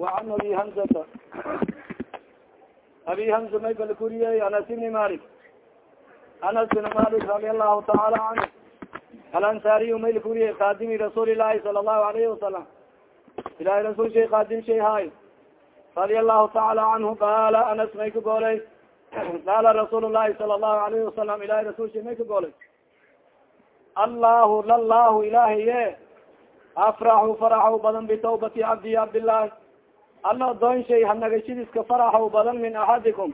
وan abi hamzata abi hamza may bal kuriyey anas ibni malik anas bin malik radi allahu taala canhu alansariy may lakuriyey kadimi rasuuli lahi sala allahu alayhi wasalam ilahi rasul shay kadim shay hay radi allahu taala canhu qaala anas may ka goolay qaala rasuul lahi sala allahu alayhi wasalam ilahi rasul shay may ka goolay allahu lallahu ilahiye afraxu faraxaw badan bitawbati cabdi cabdillahi alla doon shay hanagashadiska faraxaw badan min axadikum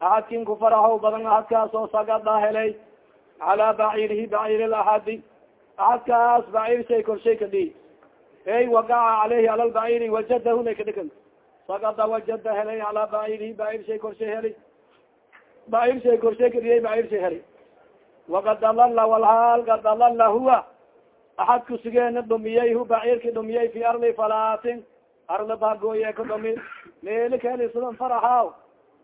axadkin ku faraxaw badan axadkaas oo sagada helay calaa baciirihi baciir laxadi axadkaas baciir shay korshay kadhi ey wagaca caleyhi ala lbaciiri wajadahu lay kadhikan sagada wajada helay calaa baciirihi baciir shay korshay heli baciir shay korshay kadhiyay baciir shay heli wakad dalala walhaal kad dalala huwa axad kusugeena dhumiyey hu baciirki dhumiyey fi ardi falaatin arla bahgooye ka dhumi meeli ka heli sidan faraxaw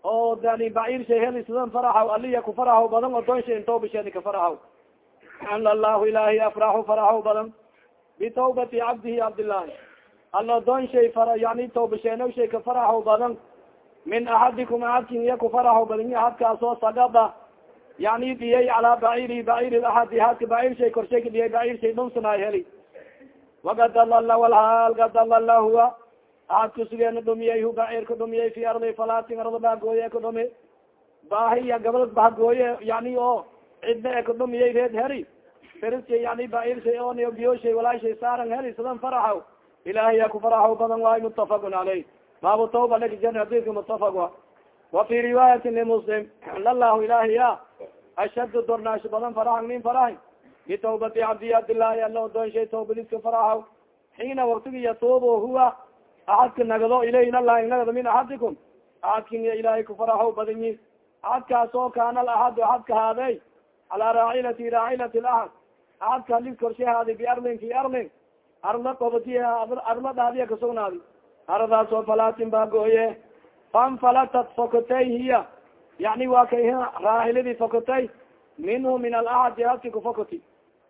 oo dani baciir shay heli sidan faraxaw aliya ku faraxaw badan oo doon shay intobasheni ka faraxaw ala lahu ilahi afraxu faraxaw badan bitawbati cabdihi cabdillahi alla shay fara yani tawbasheeno shay ka faraxaw badan min axadikum axadkin iya ku faraxaw badan axadkaasoo sagada yani dhiyay calaa baciri bacir aadi haadka bacir shay dhiyay bacir shay dhunsanay heli wakad dalala walhaal kad dalala huwa aad kusugeena dhumiyay hu bacir ka dhumiyay fi ardi falaatin arda bahgooye ka dhumi baahiya gabal bahgooye yani oo cidna e ka dhumiyay reed heri. Feris yani bacir shay on biyo shay walaa shay saaran heli sidan faraxaw. Ilahiya ku faraxaw badan waay mutafaqun caleyh baabu tawba lakajan hadidka mutafaq wa wa fi riwaayati limuslim lalahu ilahiya ashadu dornaasho badan farahan min farahi bitawbati cabdi cabdillahi ala odoon shay tawbadiska farahaw xiina waktigi yatuubu huwa axadka nagdo ilayh nalahi nagdo min axadikum axadkin ilahay ku farahaw badanyi axadkaas oo kaana laxad axadka haadey calaa raacilati raacilati laxad axadka halis korshe haadi biarlin fi arlin arla qobati arla dhaadiya kasugnaadi aradaas oo falaatin baa gooye fanfalatat fokotay hiya yani waa kay raaxiladii fokotay minhu min alaxadi hadki kufokoti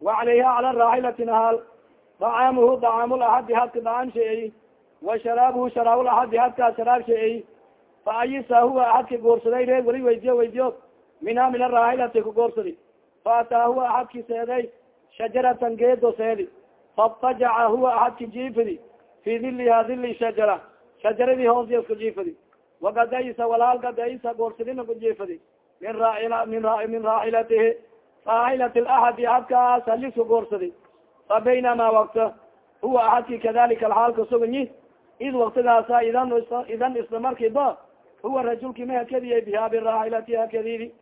wa calayha cala raaxilati nahaal dacaamuhu dacaamulaxadi hadka dacaam sheeey wa sharaabuhu sharaabulaxadi hadkaa sharaab sheeey fa ayisa huwa axadki goorsaday reer wali weydiyo weydiyo minha min araaxilati kugoorsadi fa ataa huwa axadki seeday shajaratan geedo seedi faاtajaca huwa axadki jiifidi fi diliha dili shajara shajaradii hoosya isku jiifadi wakadaysa walaal kadaysa goorsadina kujiifadi min raa min min raaxilatihi raaxilati laxadi axadkaas halisku goorsadi fa baynama wakta huwa axadki kadalika alxaal kasuganyi id waktigaasa idan idan isla markiiba huwa rajulki ma hakadiya biha biraaxilati hakadidi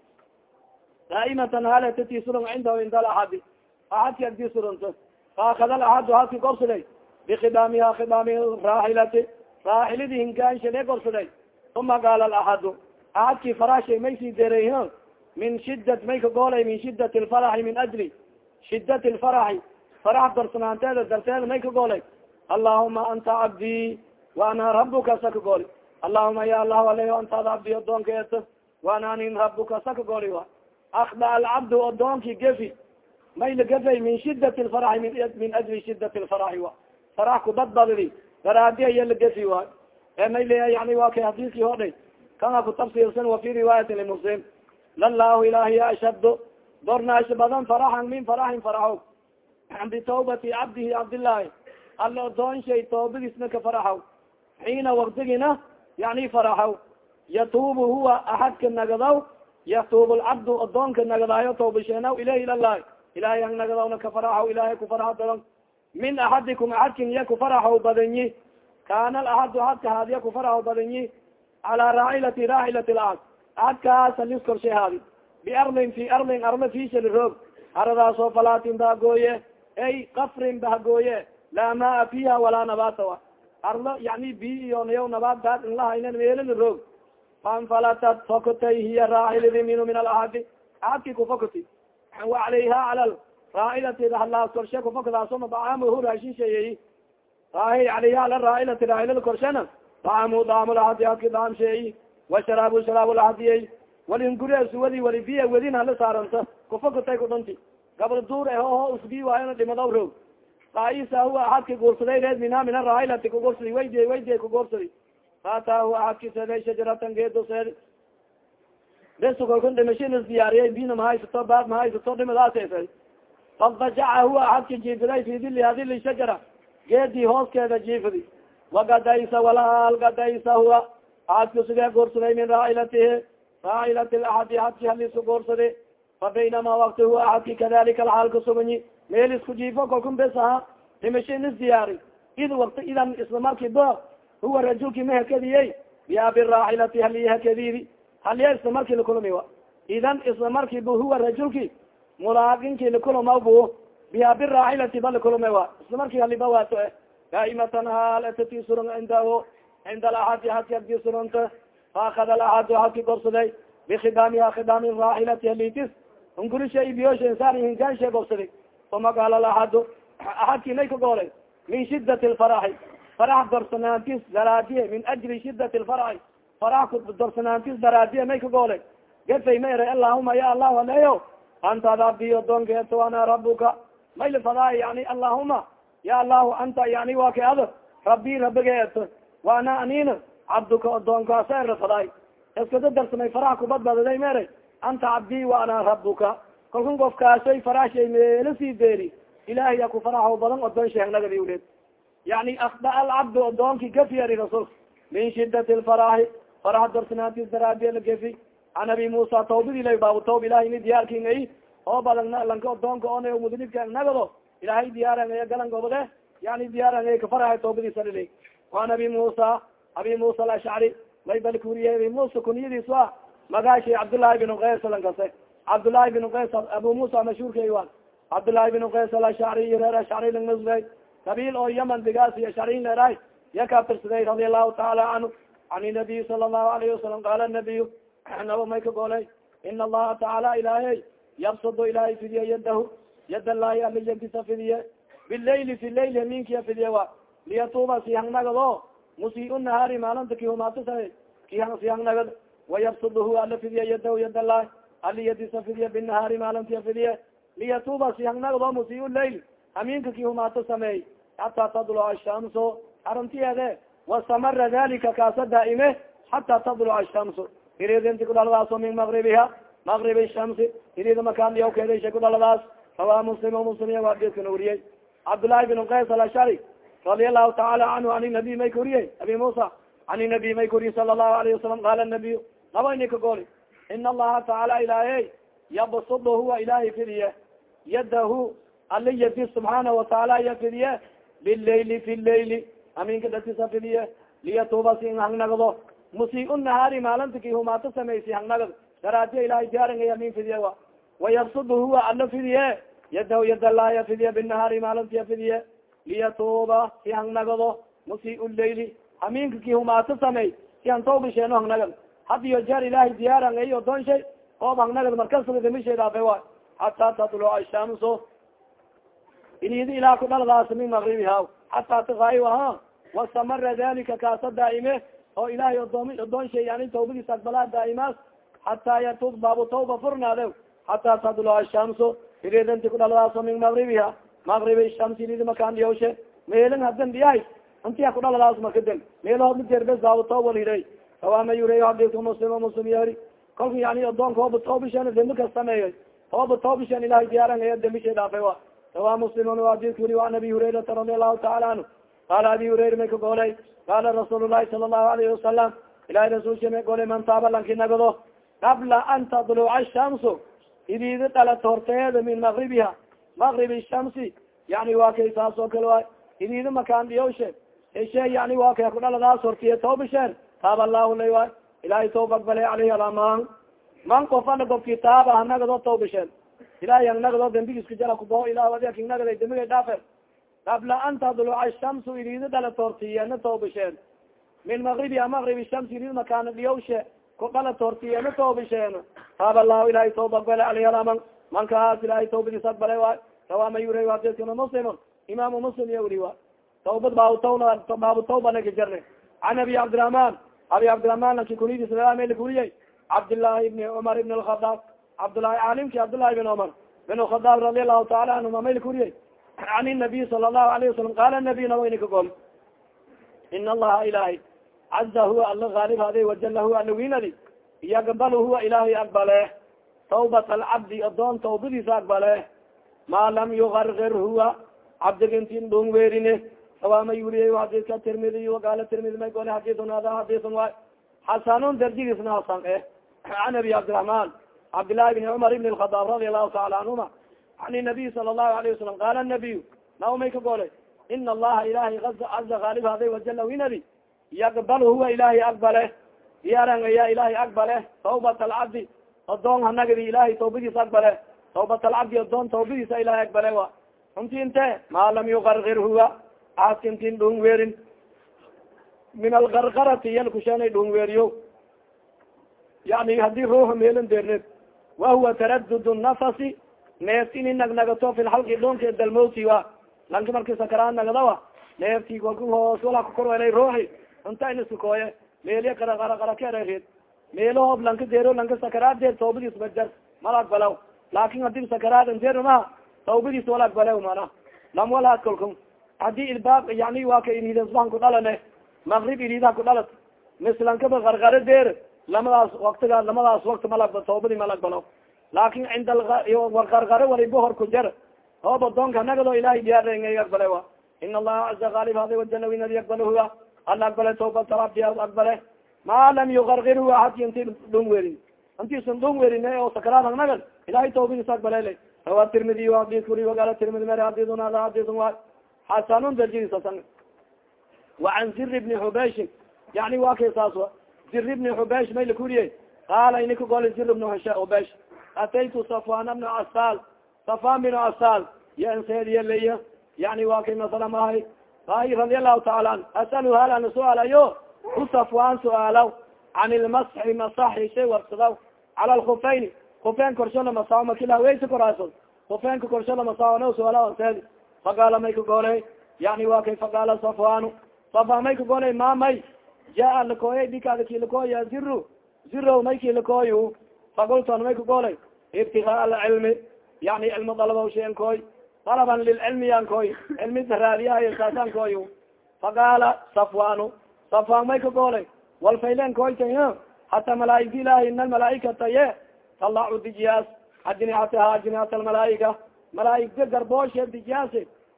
daaimatan halatati surun cindahu inda alaxadi axadki agdi surunta faakada alaxadu hadki gorsaday bikidaamiha kidaami raaxilati raaxilidi hingaanshade gorsaday uma qaala alaxadu axadki farashay may sii derey min shidat may ka goolay min shidat lfaraxi min ajli shidat lfaraxi farax darsanaanteeda darteeda may ka goolay allahuma anta cabdii wa ana rabuka sa ka gooli allahuma ya allahu aleh antaad cabdi odoonka eto wa ana anin rabuka sa ka gooli wa akda alcabdu odoonki gefi. May la gefay min shidat lfaraxi min ajli shidat lfaraxi wa. Farax kubadbaddi daraadi aya la gefi waay e may leeya yani waa kay hadiskii hodhay kana ku tafsirsan wa fi riwaayati limuslim lalahu ilahiy ashado dornaasho badan faraxan min faraxin faraxo bitawbati cabdihi cabdillahi alla odoon shay toobadiisna ka faraxaw xiina waktigina yani faraxaw yatuubu huwa axadka nagadaw yatuub lcabdu odoonka nagadaayo toobasheenaw ilayh ilalah ilahay ang nagadawna ka faraxaw ilahay ku faraxa dadan min axadikum axadkin iya ku faraxaw badanyi. Kana alaxadu axadka haadiya ku faraxaw badanyi. Calaa raaxilati raaxilati laad axadkaas halis korshay haadi biarlin fi arlin arla fishali roog aradaasoo falaatin bahagooye ay kafrin bahagooye laa maa fiha walaa nabaata arlo yani bi iyo nayaw nabaad daad inlahaynan meelana roog faanfalatat fokotay hiya raaxilidi minu min alaxadi axadki kufokoti wa calayha cala raaxilati halaas korshe kufokadaasoma dacaamuhu raashin sheeyey raahi calayha ala raaxilati raaxilada korshena dacaamuhu daamulaxadi adki daam sheeyi wa sharaabu sharaabulaxadiyey walingure suwadi wali biya wedin hala saaranta kufokotay kudhanti gabal duur eh oho usbi waayona dhimadaw roog kaisa huwa aadki guursaday reed mina min araailati kuguursaday waydiy waydiy kuguursaday faataahu aadki seeday shajaratan geedo seed besu kalkun dhimashin is diyaariyay bina mahaysato baad mahaysato dhimadaasesa fadajaca huwa aadki jiifiday fi dili dili shajara geedii hooskeeda jiifidi wagadaysa walaal gadaysa huwa aadki sigee guursaday min raailatihi raailati laadi aadki halisu guursadi fa baynama wakti huwa aadki kadalika alxaal kasuganyi meel isku jiifo kalkun bes aha dhimashin is diyaari. Id wakti idan isla marki bo huwa rajulki mahakadiyey biabi raaxilati haliya hakadidi haliya isla marki lakulumi a idan isla marki bu huwa rajulki mulaaginki lakuluma bu biabi raaxilati ba lakulume wa? Isla marki haliba waato e daaimatan haal etati surun cindahu cinda alaxadi hadki hadki surunta faakada alaxadu hadki gobsaday bikidaamiha kidaami raaxilati halitis ungurisha ibiyosha insaan hinganshe gobsaday uma qaala laxadu axadki may ka goolay min shidat lfaraxi farax dorsanaantis daraadiye min ajli shidat lfaraxi farax dorsanaantis daraadiye may ka goolay. Gafay ma eray allahuma ya allahu aleyo anta ad abdiyo doonkeeto ana rabuka may lafadaay yani allahuma ya allahu anta yani waa ka ado rabbi rabigeeto wa ana anina cabduka odoonkaasa erafadaay iskada darsamay farax kubadbadaday ma eray anta cabdi wa ana rabuka kalkun gofkaasay farashay meelo sii deeri ilahay a ku faraxo badan odoon sheegnagadi uleed. Yani akda alcabdu odoonki gafi ari rasuulka. Min shidat lfaraxi farax dorsanaantis daraadiela gafi an abi musa tawbadi la baabu tawb ilahay ni diyaarkin ay. Oo badan lanka odoonka on mudnibka nagado. Ilahay diyaarangaya galan gobode yani diyaarangay kafaraha tawbadiisa lili waan abi musa abi musa alashcari may bal kuriye abi musa kunyadiis a magaashi cabdullahi bin kays lankase cabdالlahi بن kays abu musa mashhuurkay a cabdالlahi بن kays alashacriy reer ashcri langnasbay qabiil oo yaman digaas iyo shacrin leeraay ya katirsaday radi allahu taala canhu an nabiy sala الlahu alayhi wasalam qaala nabiy naba may ka golay in allaha tacaala ilaahay yabsud ilahay fidiye yadahu yad allahi ala yadisa fidiye bilaili fi lail haminkiya fidiye wa liyatuuba si hangnagado musii nahaari maalinta kihumaatisa ki si hangnagad wayabsudhu ala fidiye yadahu yad allahi aliyadisa fidiye binahaari maalintiya fidiye liyatuuba si hangnagdo musii lail haminka kihumaato sameey hataa tadluca ashamsu arintiyeede wastamara dalika kaasa daaime xata tadluca ashamsu iridinti kudhaladaas min magribiha magribi shamsi irida makaaniyawkeedasha kudhaladaas rawa muslim muslim adidkana wariyey cabdullahi bin qays alashari. Radia allahu taala canhu an nabiy may ka wariyey abi musa. An nabiy may ka wariyey sala allahu alayhi wasalam qaala nabiy laba ini gooli in allaha tacaala ilaahay yabsudu huwa ilaahay fidiye yadahu ala yadi subxaana watacaala ya fidiye bilaili fi laili aminka datisa fidiye liyatuuba si hangnagdo musii nahaari maalinta ki humaato samaysi hangnagd daraadiya ilahay diyaarangaya min fidiye wa wayabsud huwa ala fidiye yadahu yadalaya fidiye binahaari maalinta ya fidiye liyatuuba si hangnagdo musii laili aminka ki humaato samay si han toobisheeno hangnagad had iyo jeer ilahay diyaarangay odoon shay oob hangnagad markasdamisheedaafe wa hataa tadluca shamso inidi ilaa ku dhaladaas min magribiha hataa tiaayi aha wastamara dalika kaasa daaime oo ilahay odoom odoon shay yani tawbadiis aqbalaa daaimaas hataa yatub baabu tawba furnaade hataa tadluca shamso iridanti ku dhaladaas min magribiha magribi shamsi inidi makaan dhiyawshe meelin hadan dhiyahay intiya ku dhaladaas markaden meelahood majerbes baabu tawba hiray awama yurey hadika muslim muslim kolka yani odoonka hooba toobishan dembi kasameeyo hooba toobishan ilahay diyaarangaya dembishay dhaafay wa sawa muslimun adidka wuri an abi hurayrata radi allahu taala anhu qaala abi hurayra may ka goolay qaala rasuul lahi sala allahu alayhi wasalam ilahay rasulsha may goolay man taaba lanki nagado qabla an tadluca shamsu ididi dhalat horteeda min magribiha magribi shamsi yani waa kay saas oo kale waay ididi makaan dhiyawshe heshe yani waa kay kudhaladaas hortiye toobisheen taab allahu lay waay ilahay tawba aqbale alaman man kofana gobki taaba hanagado tawbisheen ilahay hanagado dembigiska jara kubo ilah adia kinagada dembigay dhaafe qabla an tadluca shamsu ididi dhala toortiyena tawbisheen min magribiha magribi shamsi idid makaana dhiyawshe kudhala toortiyena tawbisheen taab allahu ilahay tawba aqbale aleyhi alaman man kaas ilahay tawbadiis aqbale waay rawama yura adeskana muslim imaamu muslim iya wuri wa. Tawbad baabu tawba naka jarne an abi cabdiraحman abi cabdiraman lanki kunidis melkuriye cabdillaahi ibni cumar ibn lkhadaab cabdillaahi caalimki cabdillaahi bin cumar bin khadaab radi allahu taala anhuma maylkuriye an nabiy sala allahu alayh wasalam qaala nabiy nawanikagol in allaha ilahay caza huwa ala haalib hade wajala huwa alawiinadi yaqbal huwa ilaahay aqbale tawbat alcabdi adoon tawbadiisa aqbale maa lam yugargir huwa cabdiga inti ndhung weerine sawaama yuriye hadidka tirmidiy waqaala tirmidi may gole hadidun hada hadidun waay xasanun dardigiisna hasan eh an abi cabdiraحman cabdillahi bni cumar ibn الkhadaab radi allahu taala canhuma an nabiy sala الlahu alayه wasalam qaala nabiy naw may ka gole ina allaha ilahay caza gaalib haday wajala winadi yaqbal huwa ilahay aqbale yaranga ya ilahay aqbale tawbat alcabdi adoon hanagdi ilahay tawbadiisa aqbale tawbat alcabdi adoon tawbadiisa ilahay aqbale wa runti inte ma lam yugargir huwa aaskintin dhung weerin. Min algargarati yalkusheena dhung weeriyo. Yani haddii ruuxa meelan deerneed. Wahuwa taradud nafasi. Neeft ini nagnagato fi lxalqi dhunka dalmoti wa. Lanki marki sakaraan nagdawa neefti kolku hoos wala kukorwelay ruuxi. Unta inisukooye meeliya qaraqaraqarakereed meelahoob lanka deero lanka sakaraad deer tawbadiis bajar mala aqbalaw laakin haddii sakaraad deer maha tawbadiis wala aqbalew mana lam walaad kolku haddii ilbaab yani waa ka iriida subaxan ku dhalane magrib iriidaha ku dhalat mislankaba qarqaro deer lamadaas waktigaa lamadaas wakti mala tawbadi mala aqbalo laakin cinda qarqaro waliba hor ku jar hoob adoonka nagado ilahay diyaarengay aqbale wa. In allaha caza gaalib hada wajanawinadi yaqbal huwa. Ala aqbale tawbat abdi aqbale. Ma lam yugargir huwa hadi inti dhun werin intiisan dhun werin oo sakaraad nagan ilahay tawbadiis aqbalele rawa tirmidi hadis kuri wagala tirmidi mer hadidun hada hadidun wa xasanun darjadiisasan وan zir bni xubeshi yani wa kay saas zir bni xubesh may lakuriye qaala ini kagol zir bni xubesh ataytu safwan bna asal safan bn asal yanseediya laya yani wa kay masala mahay ay radi allahu taala an asalu hal ana suaalayo ku safwan suaalaw can ilmasxi masaxi shay warsadaw cala lkufayni kufeen korshola masaao makila weysa koraaso kufeenka korshola masaao suaala seedi faqaala may kagole yani wa kay faqaala safwanu. Safa may kagolay ma may. Jaa lakooya dikaada kilakooya ziru ziro may kilakooy fakulton may kagolay ibtigaa alcilmi yani cilmi dalaba shen koy. Dalaban lilcilmi yan koy. Cilmi raadiyahay saasan koy faqaala safwanu. Safwan may kagolay walfaylen koyta hata malaaigta ilahi ina almalaaikata ye. Talacu dijiyaas ajnihataha ajnihat almalaaika malaaigta garbooshe dijiyaas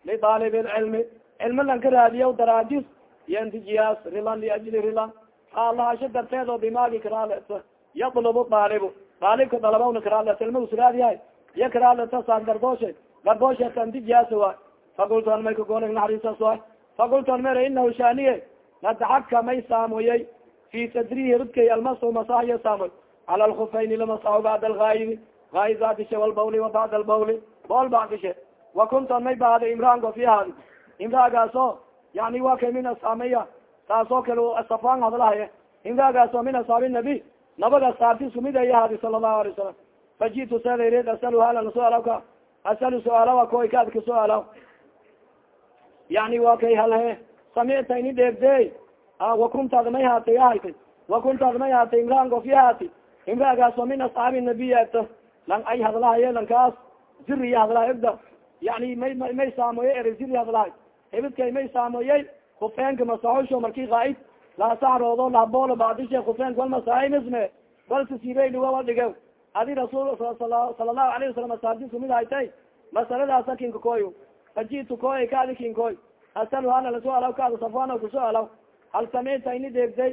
lidaalib lcilmi cilmi lanka raadiya daraadis yandijiyaas rilan liajli rilan alahasho darteed oo dimaagi karaaleto yadlubu daalibu daalibka dalabawna karaaleto ilma usraadiyahay iya karaaleto saan gardooshe gardooshe tandijiyaas waay fakulton may kagola naxariisas waay fakulton mere inahu shaniye nadaxaka may saamoyey fi sadrihi rudkay almasu masaxya saamoy cala lkufayni lamasaxo bacda algaayibi gaayib bacdishe walbawli wa bacda albawli bool bacdishe wa kunton may baada imraan gofi ahaadi imraagaaso yani wa kay min asaamaya taasoo kale safaan hadlahaye imraagaaso min asaabi nabi. Nabaga saabti sumid ay ahaadi sala allahu alay wasalam fajitu seedareed asalu halan suaalawka asalu suaalawa koy kaadka suaalaw yani wa kay halhe samicta ini dheegde wakuntaada may haatay ahaytay wakuntaada may haatay imraan gofi haati. Imraagaaso min asxaabi nabiy ato lang ay hadlahaye lankaas ziriya hadlahay ogda yani may may saamoye ere ziri hadlahay hebidkay may saamoyey kufeenka masaxosho marki kaaid lasaxroodo laboolo bacdishe kufeenka wal masaxay misme balka sibeyliwa wal dhige adi rasuul sala allahu alayhi wasalam asaabti sumid haytay masaladaasa kinka koy fajitu koy kaadi kin koy asalu hal lasuaalaw kaada safwana kusuaalaw hal samicta ini dheegday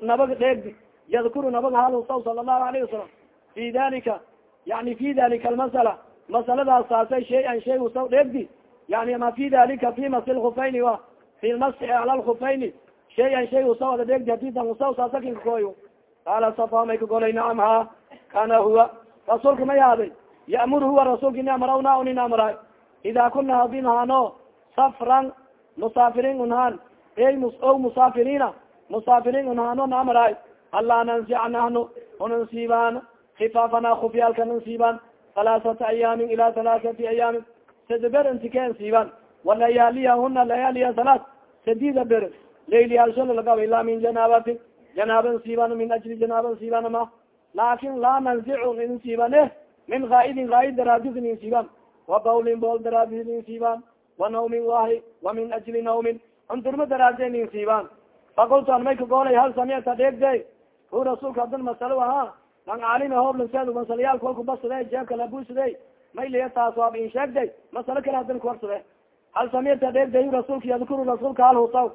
nabaga dheegdi yadkuru nabaga hal saw sala allahu alayhi wasalam fi dalika yani fi dalika almasala masaladaas saasay shay-an shay usaw dheegdi. Yani ma fi dalika fi masi lkufayni wa fi lmasxi cala lkufayni shay-an shay usaw ada dheegdi hadidan usaw saasakinka koy qaala safa may kagolay nacam ha kana huwa. Rasuulka may haaday ya'mur huwa rasuulka ini amrawna unin amray. Ida kuna hadin haano safran musaafirin unhaan ey o musaafiriina musaafiriin unhaano na amray. Halaa nansica nahnu unansiibaan khifaafana kufyaalka nansiibaan halaasata ayaamin ila halaasati ayaamin sada ber intikeen siiban walayaaliyahuna layaaliya halaat sadida ber layliyaalsholalaga ilaa min janaabatin janaaban siiban min ajli janaaban siiban ma laakin laa nanzicu in siibane min gaaidin gaaid daraadis in siiban wa bawlin bool daraadis in siiban wa nawmin wahi wa min ajli nawmin cundurma daraade nin siibaan fakultu an may kagoolay hal samicta dheegde hu rasuulka hadin masalo lang caalime hooblanseed masalayaalka walku basade jeebka labuusade may liya taas waab in sheegday masalo kale hadin kuwarsade hal samicta dheegday rasuulka yadkuru rasuulka hal husaw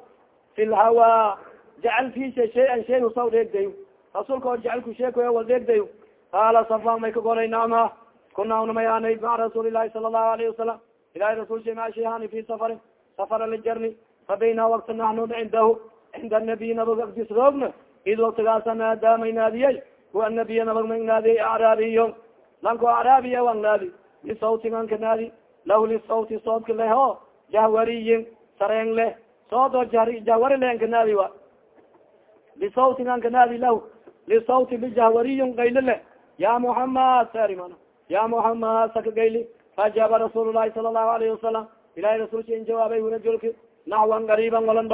fi lhawa jecel fiisa shay-an shay husaw dheegday rasuulka oo jecelku sheekoy wal dheegday qaala safan may kagolay naamha kuna una mayaanay rasuuli lahi sala allahu alayhi wasalam ilahi rasul sha maashihani fi safarin safar lijarni fa bayna wakti naxnu cindahu cinda nabiy nabag agdis roogna id waktigaasa naada may naadiyey huwa nabiy nabag may naadiyey acraabiyo lanko acraabiya wang naadi lisawti anka naadi lahu lisawti soodka leh o jahwariyin sareen leh sood oo jahwari leh anka naadi wa lisawti anka naadi lahu lisawti bijahwariyin qaylo leh ya muhammad sari mana ya muhammad saka gayli faajaba rasuul sala allahu alayhi wasalam ilahi rasulka in jawaabay rajulki naxwan gariiban walan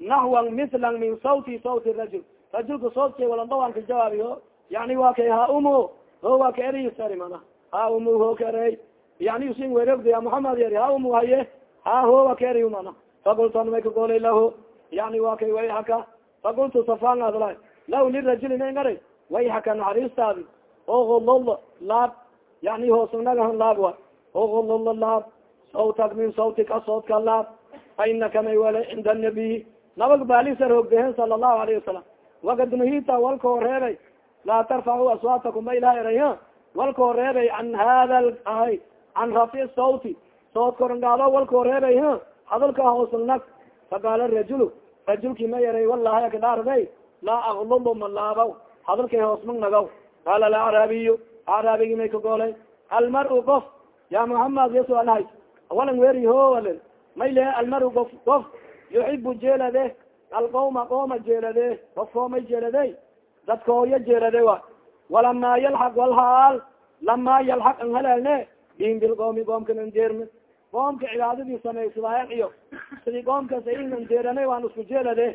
naxwan mislan min sawti sawti rajul rajulka soodka walan dhaw an ka jawaabi o yani wa kay ha umu ho wa ka eri sari mana. Ha umu ho ka erey yani usin werogda ya muhammad yari ha umu haye ha ho wa ka eri mana fakultu an may kagolay lahu yani wa kay way haka. Fakultu safan adla. Lahu lirajuli may ngara way haka naxariistaadi ogolol laab yani hoosnagahan laab wa. Ogolol laab sawtak min sawtika sawtka laab fa inaka may wala cinda nabiy nabag baalisa roogdehen sala allahu alayhi wasalam wakad nuhita walkao reebay laa tarfacu aswaatakum ba ilaha eray walkao reebay can hada ahay can rafi sawti sawt korangaado walkao reebay hadalka hoosnag faqaala rajulu rajulki ma eray walahi akadhaarday laa aklulu ma laabaw hadalkay hoosmag nagaw qaala alacraabiyu acraabigi may kagoolay almar-u qof ya muhamed ya sualhay awalan weri ho alen may le almar-u qof qof yuxibu jeelade alqawma qooma jeelade qofkoomay jeelade dadkooya jeelade wa walama yalxaq walhaal lama yalxaq an haleelne bin bilqoomi qoomkan an jeerme qoomka cibaadadii samaysadaayan iyo sidii qoomkas inan jeerane waan isku jeelade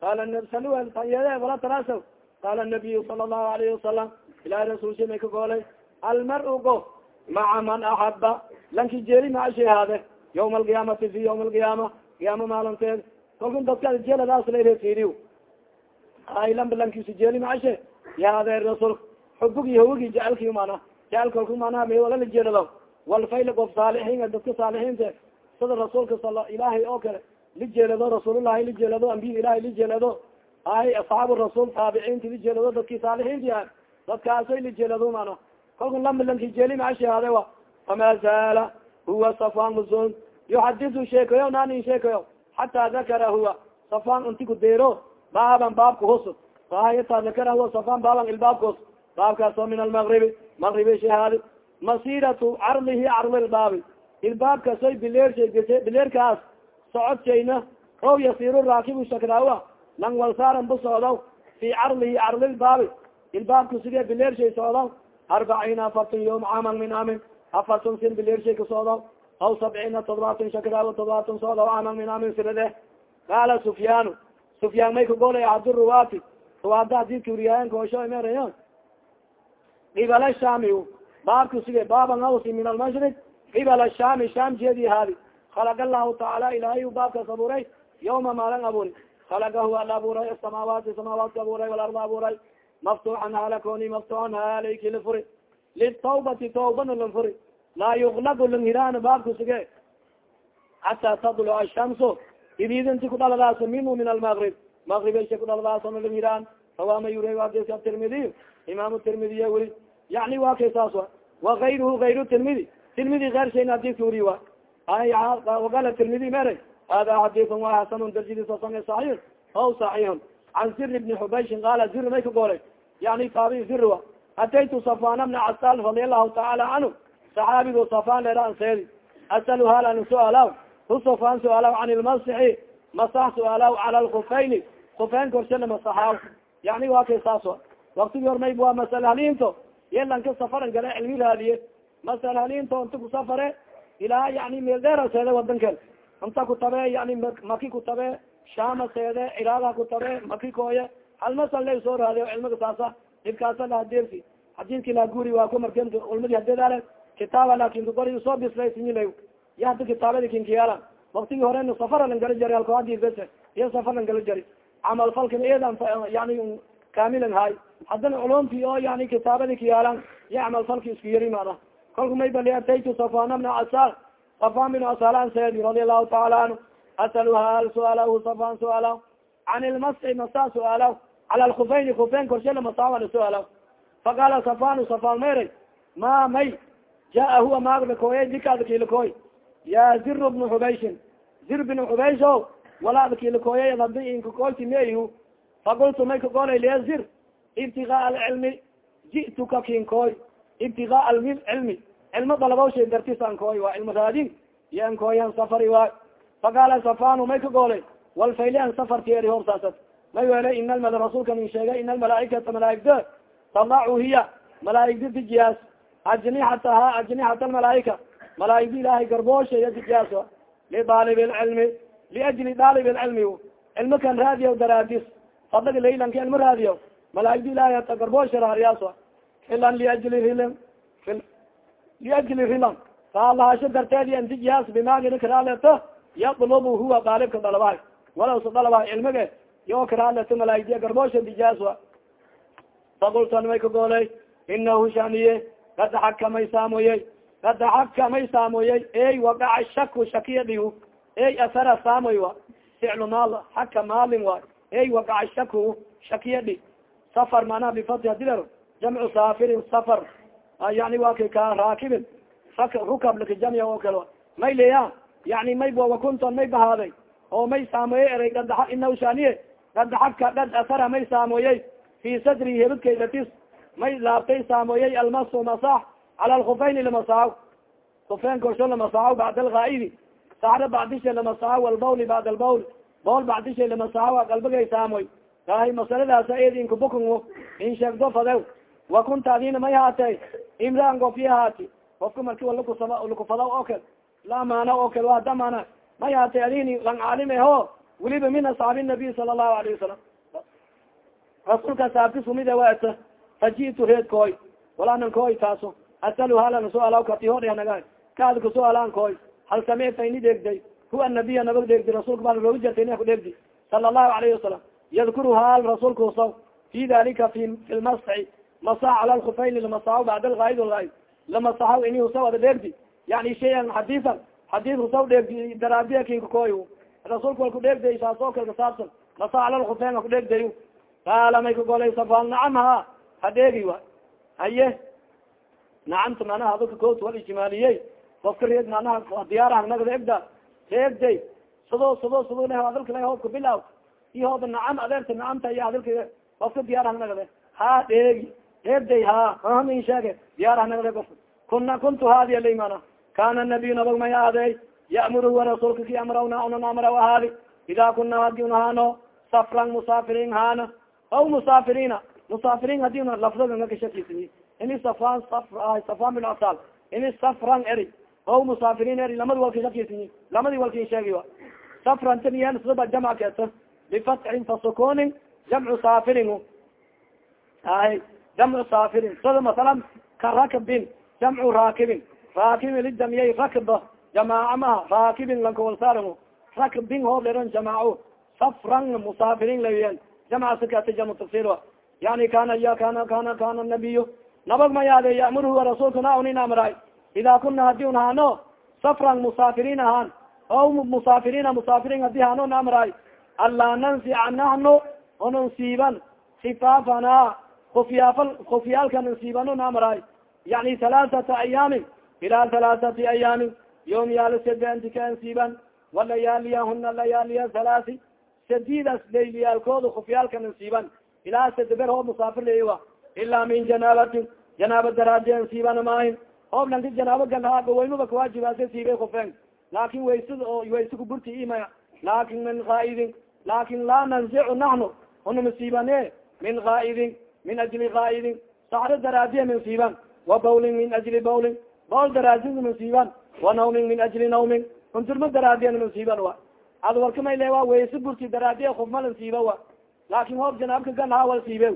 qaala saltanyede wala tarasaw qaala nabiyu sala allahu alayhi wasalam ilahi rasulsha may ka goolay. Almar-u qof maca man axaba lanki jeeli macashi haade. Yawma alqiyaamati fi yawma alqiyaama. Qiyaama maalinteed kalkun dadka jeeladaas larefiiriy ay lamba lankisi jeeli macashe yahaade rasulka xubug yahawigi jecelki mana jecel kalku mana me wala la jeelado walfayl qof saalixiin dadka saalixiinta sida rasuulka sal ilaahay oo kale lijeelado rasuulullahi lijeelado ambiya ilahay lijeelado ay asxaabu rasuul taabiciinti lijeelado dadki saalixiinti a dadkaasay lijeelado mana kalku lamba lanki jeeli macashi haade wa fama zaala huwa safan muson yuxadisu sheekayo naanin sheekayo xata dakara huwa safan unti deero baaban baabka hus ahata dakara huwa safan baaban ilbaabka hus baabkaas oo min almagribi magribi shahaadi masiratu cardihi cardi ilbaabi ilbaabkasoy bileersha bileerkaas socodshayna row yasiru raakibu shakraawa lang bu socdaw fi cardihi cardi ilbaabi ilbaabka sige bileershay socdaw arbaciina afartan yom camal min amin afartan sin bileershay ka socdaw aw sabciina todobaatan shakraawa todobaatan socdaw camal min amin sirade. Qaala sufyaanu sufyaan may kagolay ahadu ruwaati ruwaada hadidka wuriyaayan koosho imerayo qibala shami baabka sige baaban awsi min almashriq qibala shami sham jeedi haadi khalaqa allahu tacaala ilaahay baabkaas abuuray yawma maalin abuuri khalaqahu ala abuuray asamaawaati samaawaatku abuuray walarda abuuray maftuxan halakoni maftuxan halayki la furi. Litawbati tawbana lan furi laa yuklaqu lang hiraana baabka sige. Xata tadluca shamsu ididinti kudhaladaasa minhu min almagrib magribesha kudhaladaasanairaan rawa ma yura adis atirmidiy imaam tirmidiya weri yani wa kay saas wa waayruhu ayru tirmidi tirmidi eyr shayna hadiska weriy wa agala tirmidi mere hada xadiun wa hasanun darjadiisa sane saxiix aw saxiixun can siri bni xubayshin qaala siri may ka goolay yani taabi siri wa ataytu safana bna casal radialahu tacaala canhu saxaabigo safaan leera anseedi asalu hal an suaala hu safan suaalaw can ilmasixi masax suaalaw cala lkufayni kufeyn korshana masaxaaw yani wa kay saas wa waktigi hormayb waa masalhalinto yelanka safaran gale cilmi raadiye masalhalinto inta kusafare ilaa yani meeldheera seede wadankan inta kutabe yani maki kutabe shama seede ciraada kutabe maki kooye hal masal la soo raadiyo cilmiga saasa dhibkaasa lahadeersi xadiidki laguri waa ku marken culmadi hadeedaale kitaaba laakin kagori soo bislaysinyila ya hada kitaabadi kinkiyaala waktigi horena safara lan gala jari alkoadi bes iyo safar lan gala jari. Camal falkan eedan yani kamilan hay. Haddana culumti oo yani kitaabadi kiyaalan iyo camal falki isku yari mana kolka may bali ataytu safana bna asal. Safan bin asalan seedi radi allahu taala anhu. Asaluha al sualahu safan sualah can ilmasi masa sualah cala alkufayni kufeyn korshela masaala sualah faqala safanu safan mayray ma may jaa huwa maaglakoye dikaadakilikoy ya zir bnu xubayshin zir bnu xubaysho walaada kilikoye hadi inkakoyti mayu faqultu may liya zir ibtigaa alcilmi ji'tuka kinkoy ibtigaa alcilmi cilmo dalabawshay dartisan koy waa cilmo raadin iyo ankoyan safari waay faqaala safanu may kagolay walfayli an safartieri horsaasad may wele ina almala rasuulka nin sheegay ina almalaaikata malaaigda tadacu hiya malaaigda dijiyaas ajnixataha ajnixat almalaaika malaaigda ilaahay garboosheya dijiyaas lidaalib lcilmi liajli daalib lcilmi cilmo kan raadiyo daraadis fadlaga laylanka cilmo raadiyo malaaigda ilahay ata garboosha raariyaas filan liajli rilan liajli rilan faalahaasho darteed an dijiyaas bimaagina karaaleto yadlubu huwa daalibka dalabahay walaw sa dalabahay cilmige yo karaaleto malaaigdiya garboosha dijiyaas fakultan may ka gooley inahu shaniye kad xakamay kad xakamay saamoyey ey wagaca shaku shakiya dhigu ey asara saamoy wa. Ficlu maal xaka maalin wa. Ey wagaca shaku shakiya dhi safar manaa bifati hadilero jamcu saafirin safar. Yani wa kay ka raakibin. Rukab lakajamya oo kale may leya yani may wakunton may bahaaday. Oo may saamoyey eray ad inahu shaniye kad xaka dhad asara may saamoyey. Fi sadri hebadkaydatis may laabtay saamoyey almasu masax cala alkufayni lamasaxaw kufeen korsho lamasaxaw bacd algaaidi saxro bacdishay lamasaxaw albawli bacd albawl bawl bacdishay lamasaxaw qalbigay saamoy kahay masaladaasa ed inkabukun in sheegdo fadew wa kunta adina may haatay imraan gofi haati qofka marki lakufada oo kal la amaana oo kal waa damana may haatay adini lang caalim ho weliba min asxaabi nabiy sala allahu alayh wasalam rasuulka saabti sumide waata fajitu reed koy walaanan koy taaso asalu halan suaala kati hodhanaga kaad kusuaalaan koy hal samicta ini dheegday huwa nabiya nabag dheegdi rasulka baa looga jartay ina ku dheegdi sala allahu alayhi wasalam yadkuru haal rasuulka usaw fi dalika fi lmasxi masax cala lkufayni lamasaxaw bacda algaaid algaaid lamasaxaw ini usaw ada dheegdi yani shayan xadiisan xadiis usaw dheegdi daraabiya kinka koy rasuulka wal ku dheegday saas oo kale kasaabsan masax cala lkufeyn a ku dheegday qaala may kagolay safal nacam ha hadheegi wa haye nacamta manaha adaka koot wal ijmaaliyey qofka reed manaha diyaaraha nagda egda. Reegday sado sado sado le hadalka le hoodka bilaw. Iyo hooda nacam adeerta nacamta iyo hadalka qofka diyaaraha nagde ha dheegi reegday ha amin sheege diyaaraha nagde qofka kuna kuntu haadiya lay mana kana nabag may aadey ya'muru wa rasuulka ki amrawna unan amra ahaadi. Ida kuna hadi unhaano safran musaafirin haana. Aw musaafiriina. Musaafiriin haddii una lafdaga nga ini safan safan bin asal ini safran eri aw musaafiriin eri lamadi wal kashakisini lamadi walkin sheegi a safran taniyan saba jamc keeta bifatxin fasukunin jamcu saafirin ay jamcu saafirin sada masalan ka rakbin jamcu raakibin raakibin lidamiyay rakba jamaaca maha raakibin lankawalsaaran rakbin hoo leron jamaaco safran musaafiriin layen jamca sakata jam tafsir yani kana ya kana kana kana nabiy nabag mayaade yamurhu rasuulka na unin amray ida kuna haddii un haano safran musaafiriin ahaan o musaafiriina musaafiriin haddii haano na amray anlaa nansica nahnu onan siiban khifaafana kufyaafal kufyaalka nan siiban un amray yani halaaثata ayaamin ila halaaثati ayaamin yoom yaalo sedenti kaan siiban walayaaliyahuna layaaliya halaasi sadidas layliyaalkooda kufyaalka nasiiban ilaa sadaber hoob musaafir leeya ilaa min janaabatin janaaba daraadi nsiiban maahin hoob lanki janaabo galhaaga waymaba kawaajibaase siibe kufeen laakin waysada oo waysa kuburti imaya laakin min kaaidin laakin laa nanzicu naxnu una masiibane min kaaidin min ajli kaaidin saxro daraadiya mansiiban wa bawlin min ajli bawlin bawl daraadina mansiiban wa nawmin min ajli nawmin unturma daraadiyan mansiiban wa ad warka may le wa waysa burti daraadiya kuf malan siiba wa laakin hoob janaabka ganhaa wal siibe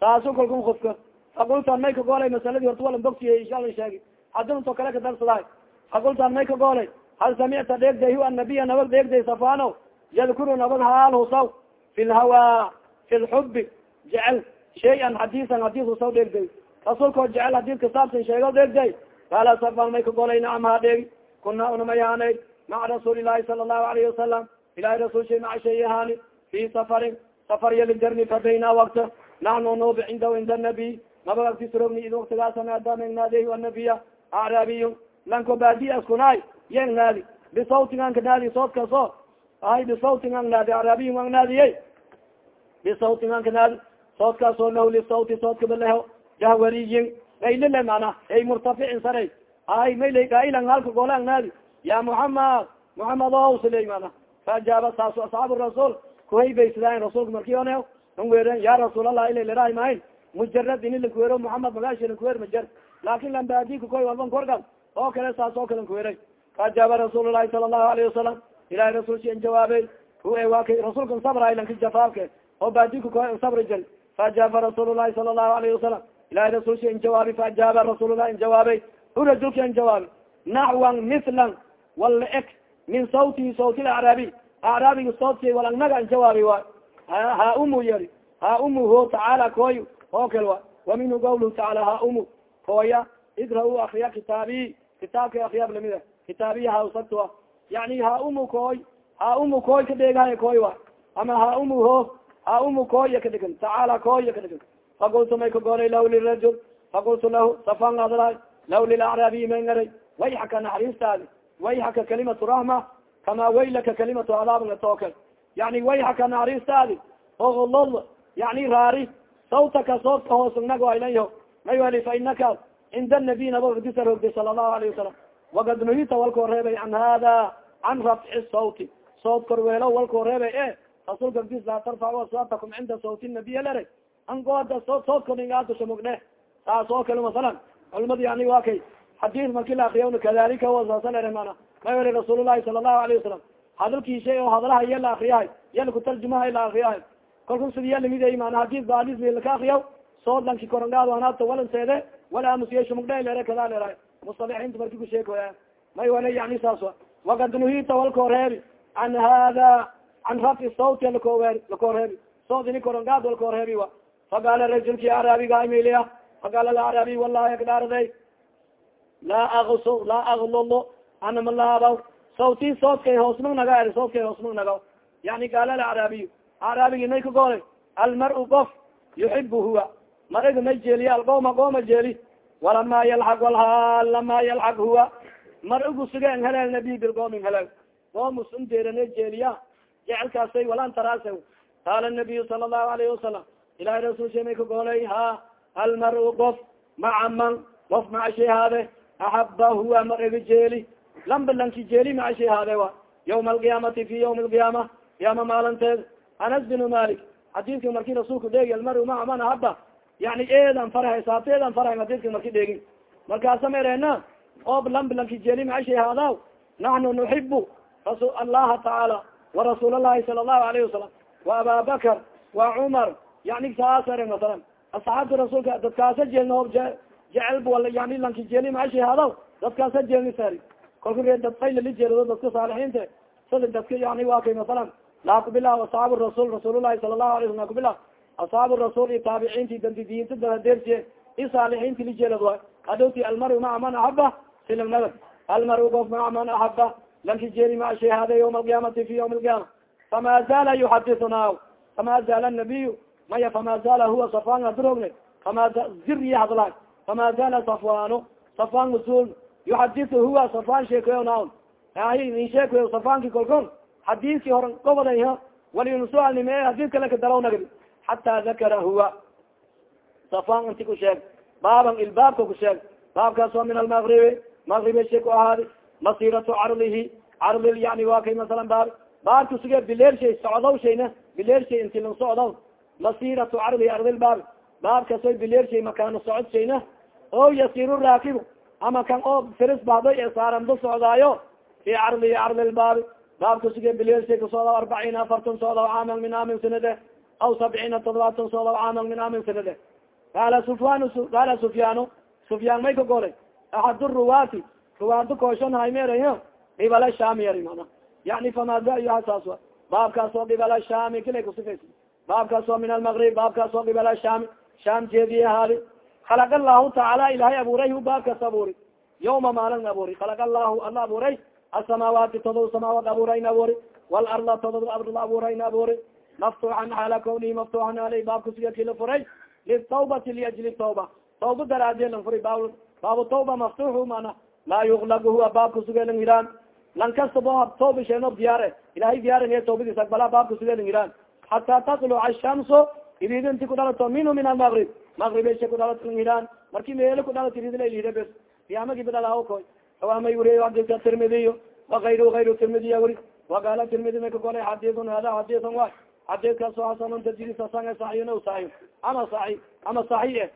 saaso kalkun kufka fakultan may kagoolay masaladii horta walan bogsiye insha alla sheegi hadin to kale kadarsaday fakultan may kagoolay hal samicta dheegday hu anabiya nabag dheegday safano yadkuru nabag haal husaw fi lhawa fi lxubi jecel shay-an xadiisan hadis husaw dheegday rasuulkao jecel hadis kasaabsan sheego dheegday qaala safan may kagolay nacam ha dheegi kuna unamayaanay maca rasuuli ilahi sala allahu alayhi wasalam ilahi rasul shay maca shay ahaani fi safarin safar yalijarni fadayna wakta naxnu nubi cindahu cinda nabiy nabag agtisrogni id waktigaasanaadamengnaadi anabiya acraabiy lanko baadi askunaay yeng naadi bisawtin anka naadi sood kaso ay bisawtin ang naadi acraabiy ang naadiye bisawtin anka naadi soodkaasoo lahu lisawti soodka baleho jahwariyin gaylile mana ay murtaficin saray. Ay maylay gailan halka goolang naadi ya muxamed muxamed o siley mana. Faajaaba saaso asxaabu rasuul kuhaybeysadaayn rasuulka marki one an weeren ya rasuulallah ila lerahay mahayn mujarad ini lakuwero muhamed magashi lakuwer majar laakin lambaadi kakoy walban korgal oo kale saas oo kale kuweray faajaaba rasuul lahi sala allahu alayhi wasalam ilahi rasuulsi an jawaabey hu waa kay rasuulkan sabray lanki jafaafke. Oo baadi kakoy sabri jir. Faajaaba rasuul lahi sala allahu alayhi wasalam ilahi rasuulsi an jawaabi faajaaba rasuullah an jawaabey hu rajulki an jawaabi naxwan mithlan wala eg min sawtihi sawti acraabi acraabiga soodsi walangnaga an jawaabi waay ha umu yeri ha umu ho tacaala koy oo kale wa wa minhu qawluhu tacaala ha umu kooya idra-u akriya kitaabiy kitaabka akriyaab lamida kitaabiya ha usagtua yani ha umu koy ha umu koy ka dheegahay koy wa ama ha umu ho ha umu koya ka dhigan tacaala koya ka dhigan fakultu may ka goolay lahu lirajul fakultu lahu safan adla lahu lilacraabiyi may ngaray wayxaka naxariistaadi wayxaka kalimatu rahma kama waylaka kalimatu adaabnga tookal yani wayxaka naxariistaadi oolol yani raari sawtaka soodka hoosugnago aylanyo may wali fa inaka cinda nabiy nabagdisa rogday sala allahu alayhi wasalam wakad nuhita walkoo reebay can hada can rafci sawti sood korweelo walkoo reebay e rasuulka gdis laa tarfacu aswaatakum cinda sawti nabiy lere angooda sood soodkoningaadusha mugdhe saas oo kale masalan culamadi yani waa kay xadiis marki la akriyawna kadalika wasasalere mana may wali rasuul lahi sala allahu alayhi wasalam hadalkii shay oo hadalaha iya la akriyahay iya lakutarjumaha la akriyahay kalku sidiya la mid mana haddii baadis laka akriyaw sood lanki korangaado anaabta walan seede wala amusiyesho mugdhe lere kada lera musalixiinta marki kusheekoya may wala yani saas wakad nuhita walkoo reebi can hada can rafci sawti lakoo lakoo reebi sood ini korangaad walkoo reebi wa. Faqaala rajulki acraabiga imiliya faqaala acraabi wallahi agdaaraday laa aso laa aglolo ana malaabaw sawti soodkay hoosmag naga er soodkay hoosmag nagaw. Yani gaala acraabiy acraabigi may ka goolay almar-u qof yuxibu huwa. Mariga may jeeliya alqoma qooma jeeli walama yalxaq walhaal lama yalxaq huwa. Mar-igu suge n helel nabi bilqoomin helel qoomus undeerane jeeliya jecelkaasay walan taraasa qaala nabiyu sala allahu alayhi wasalam ilahi rasul sha may ka goolay? Ha almar-u qof maca man qof maca shay haade axaba huwa mariga jeeli lamba lanki jeeli maca shay haade wa. Yawma alqiyaamati fi yawmi alqiyaama. Qiyaama maalinteed anas binu malik xadiiska marki rasuulka dheegi almar maca man ahaba yani eedan farahay saabteedan farahay xadiiska marki dheegin markaasa mareena oob lamb lanki jeeli maca shay haadaw naxnu nuxibu rasul allaha tacaala warasuul allahi sala allahu alayhi wasalam wa aba bakr wa cumar yani saas are masalan? Asxaabta rasuulka dadkaasa jeelna hoob jecel wala yani lanki jeeli maca shay haadaw dadkaasa jeelni sari kolka dad faylali jeelado dadka saalixiinta sida dadka yani waa masalan laa kubilah asxaabu rasul rasuulullahi sala allahu alay slam kubilah asxaabu rasul iyo taabiciinti dandidiinta dadadersiye i saalixiinti lijeelad waay hadhowti almaru maca man axaba silanaba almaru qof maca man axaba lanki jeeli maca shay haada yawma alqiyaamati fi yawmi alqiyaama fama zaala yuxadithuna fama zaala nabiyu maya fama zaala huwa safan adrogne fama ziriya hadlaay fama zaala safwano safan usul yuxadisu huwa safan sheekoyo naon in sheekoyo safanki kolkon xadiiskii hore goboday walinsualnime hadis kale kadaraw nagdi xata dakara huwa. Safan inti ku sheeg. Baaban ilbaabka ku sheeg. Baabkaas min almagribi magribi shay ku ahaadi. Masiratu cardihi cardi yani waa kay masalan baab. Baabka suge bileer shay socdow shayna. Bileer shay inti lang socdow. Masiratu cardihi ardilbaab baabkaas o bileer shay makaano socod shayna. Raakibu. Ama kan oo firis bahdo ee saaranba socdaayo. Fi cardihi cardilbaabi baabka suge bileer shay kasocdaw arbaciina afartan socdaw caamal min aamin sanade. Aw sabciina todobaatan socdaw caamal min aamin sanade. Qaala sufyan qaala sufyaanu sufyaan may ka golay axad ruwaati ruwaado kooshan haymeerayo qibala shami yari mana yani famadayasaas wa baabkaas oo qibala shami kila kusifays baabkaas oo min almaqrib baabkaas oo qibala shami sham jeediye haadi khalaq allahu tacaala ilahay abuuray hu baabkaas abuuri yawma maalin abuuri khalaq allahu alla abuuray asamaawaati todob samaawaad abuurayna abuuri walarda todob ardla abuurayna abuuri maftuxan xaala kawnihi maftuxan aley baabka siga kila furay litawbati liajli tawba tawba daraadiye lan furi baab baabu tawba maftuxu mana laa yuklagu huwa baabka suge lang hiraan lan kastabo tawba sheeno diyaare ilahay diyaariniya tawbadiis agbala baabka suge lang hiraan xataa tatluca shamso iridinti ku dhalato minhu min almaqrib maqribesha ku dhalat lang hiraan marki meelo ku dhalat iridilahire bes qiyaamagi bidhalaawo koy awaamay wuriy adika tirmidiyo waayr ayru tirmidiya wuri waqaala tirmidi may ka golay xadiun hada xadiun wa xadiidkaasoo hasanun tajrisasan saxiin saxi ama saxi ama saxi e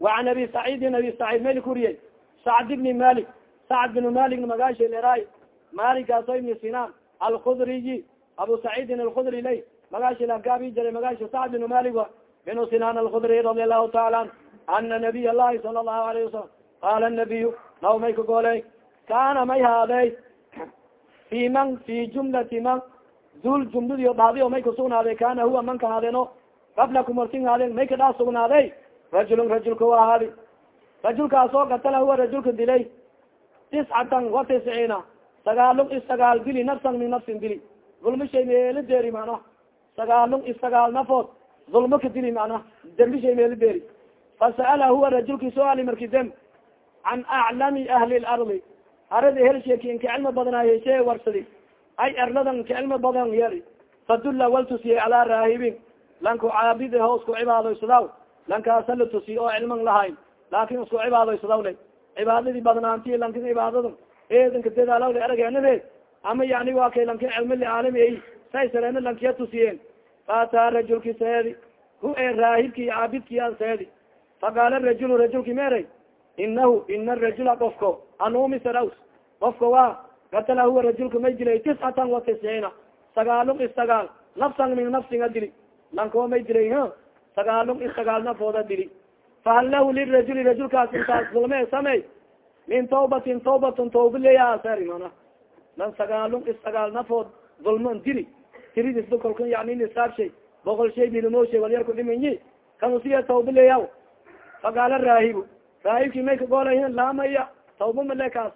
waan abi saciidin abi saciid mayli kuriyey sacd ibni malik sacd bin malik magaasha leray malikaaso ibni sinan alkudriyi abu saciidin alkudri lay. Magaasha lagaabi jira magaasha sacd bin malik wa binu sinan alkudri radi allahu taala an ana nabiy allahi sala allahu alayhi wasalam qaala nabiyu naw may ka goley kana may haadey fi man fi jumlati man zuul jumladiyo dhahdi o may kusugnaaday kana huwa man ka haadeno qablakum ortin haadeen may ka dhaa sugnaaday rajulun rajulka wa haadi rajulkaas oo katala huwa rajulka dilay tiscatan wa tisciina sagaalun isagaal dili nafsan min nafsin dili shay meeli deeri mana sagaalun isagaal nafood dulmo ka dili mana dembi shay meeli deeri fasa'ala huwa rajulki su'aali marki can aclami ahli lardi arada helsheeki inka cilmi badnaa heshe warsadi ay erladan ka cilmi badan yeri fadulla wal tusiyey calaa raahibin lanku caabide ho isku cibaadaysadaw lankaasa la tusiy oo cilman lahayn laakin isku cibaadaysadaw le cibaadadii badnaanti lankin cibaadada eedanka dadaalaw le erageenade ama yani waa kay lankin cilmi licaalimi ay saysareena lankiya tusiyeen faataa rajulki seedi hu e raahibki caabidki an seedi faqaala rajulu rajulki meeray inahu ina rajula qofko anumisaraws qofka wa katala huwa rajulka may dilay tiscatan wa tisciina sagaalun isagaal nafsan min nafsin a dili lankoo may dilay sagaalun isagaal nafooda dili fahal lahu lirajuli rajulkaas intaas dulme samey min tawbatin tawbatun tawba leyaasari mana lan sagaalun isagaal nafood dulman dili tiridisba kolka yani nisaab shay boqol shay milimooshay walyarku dhimanyi kanusiya tawba leyaw faqaala raahibu raahibki may kagoolay laamaya tawba malekaas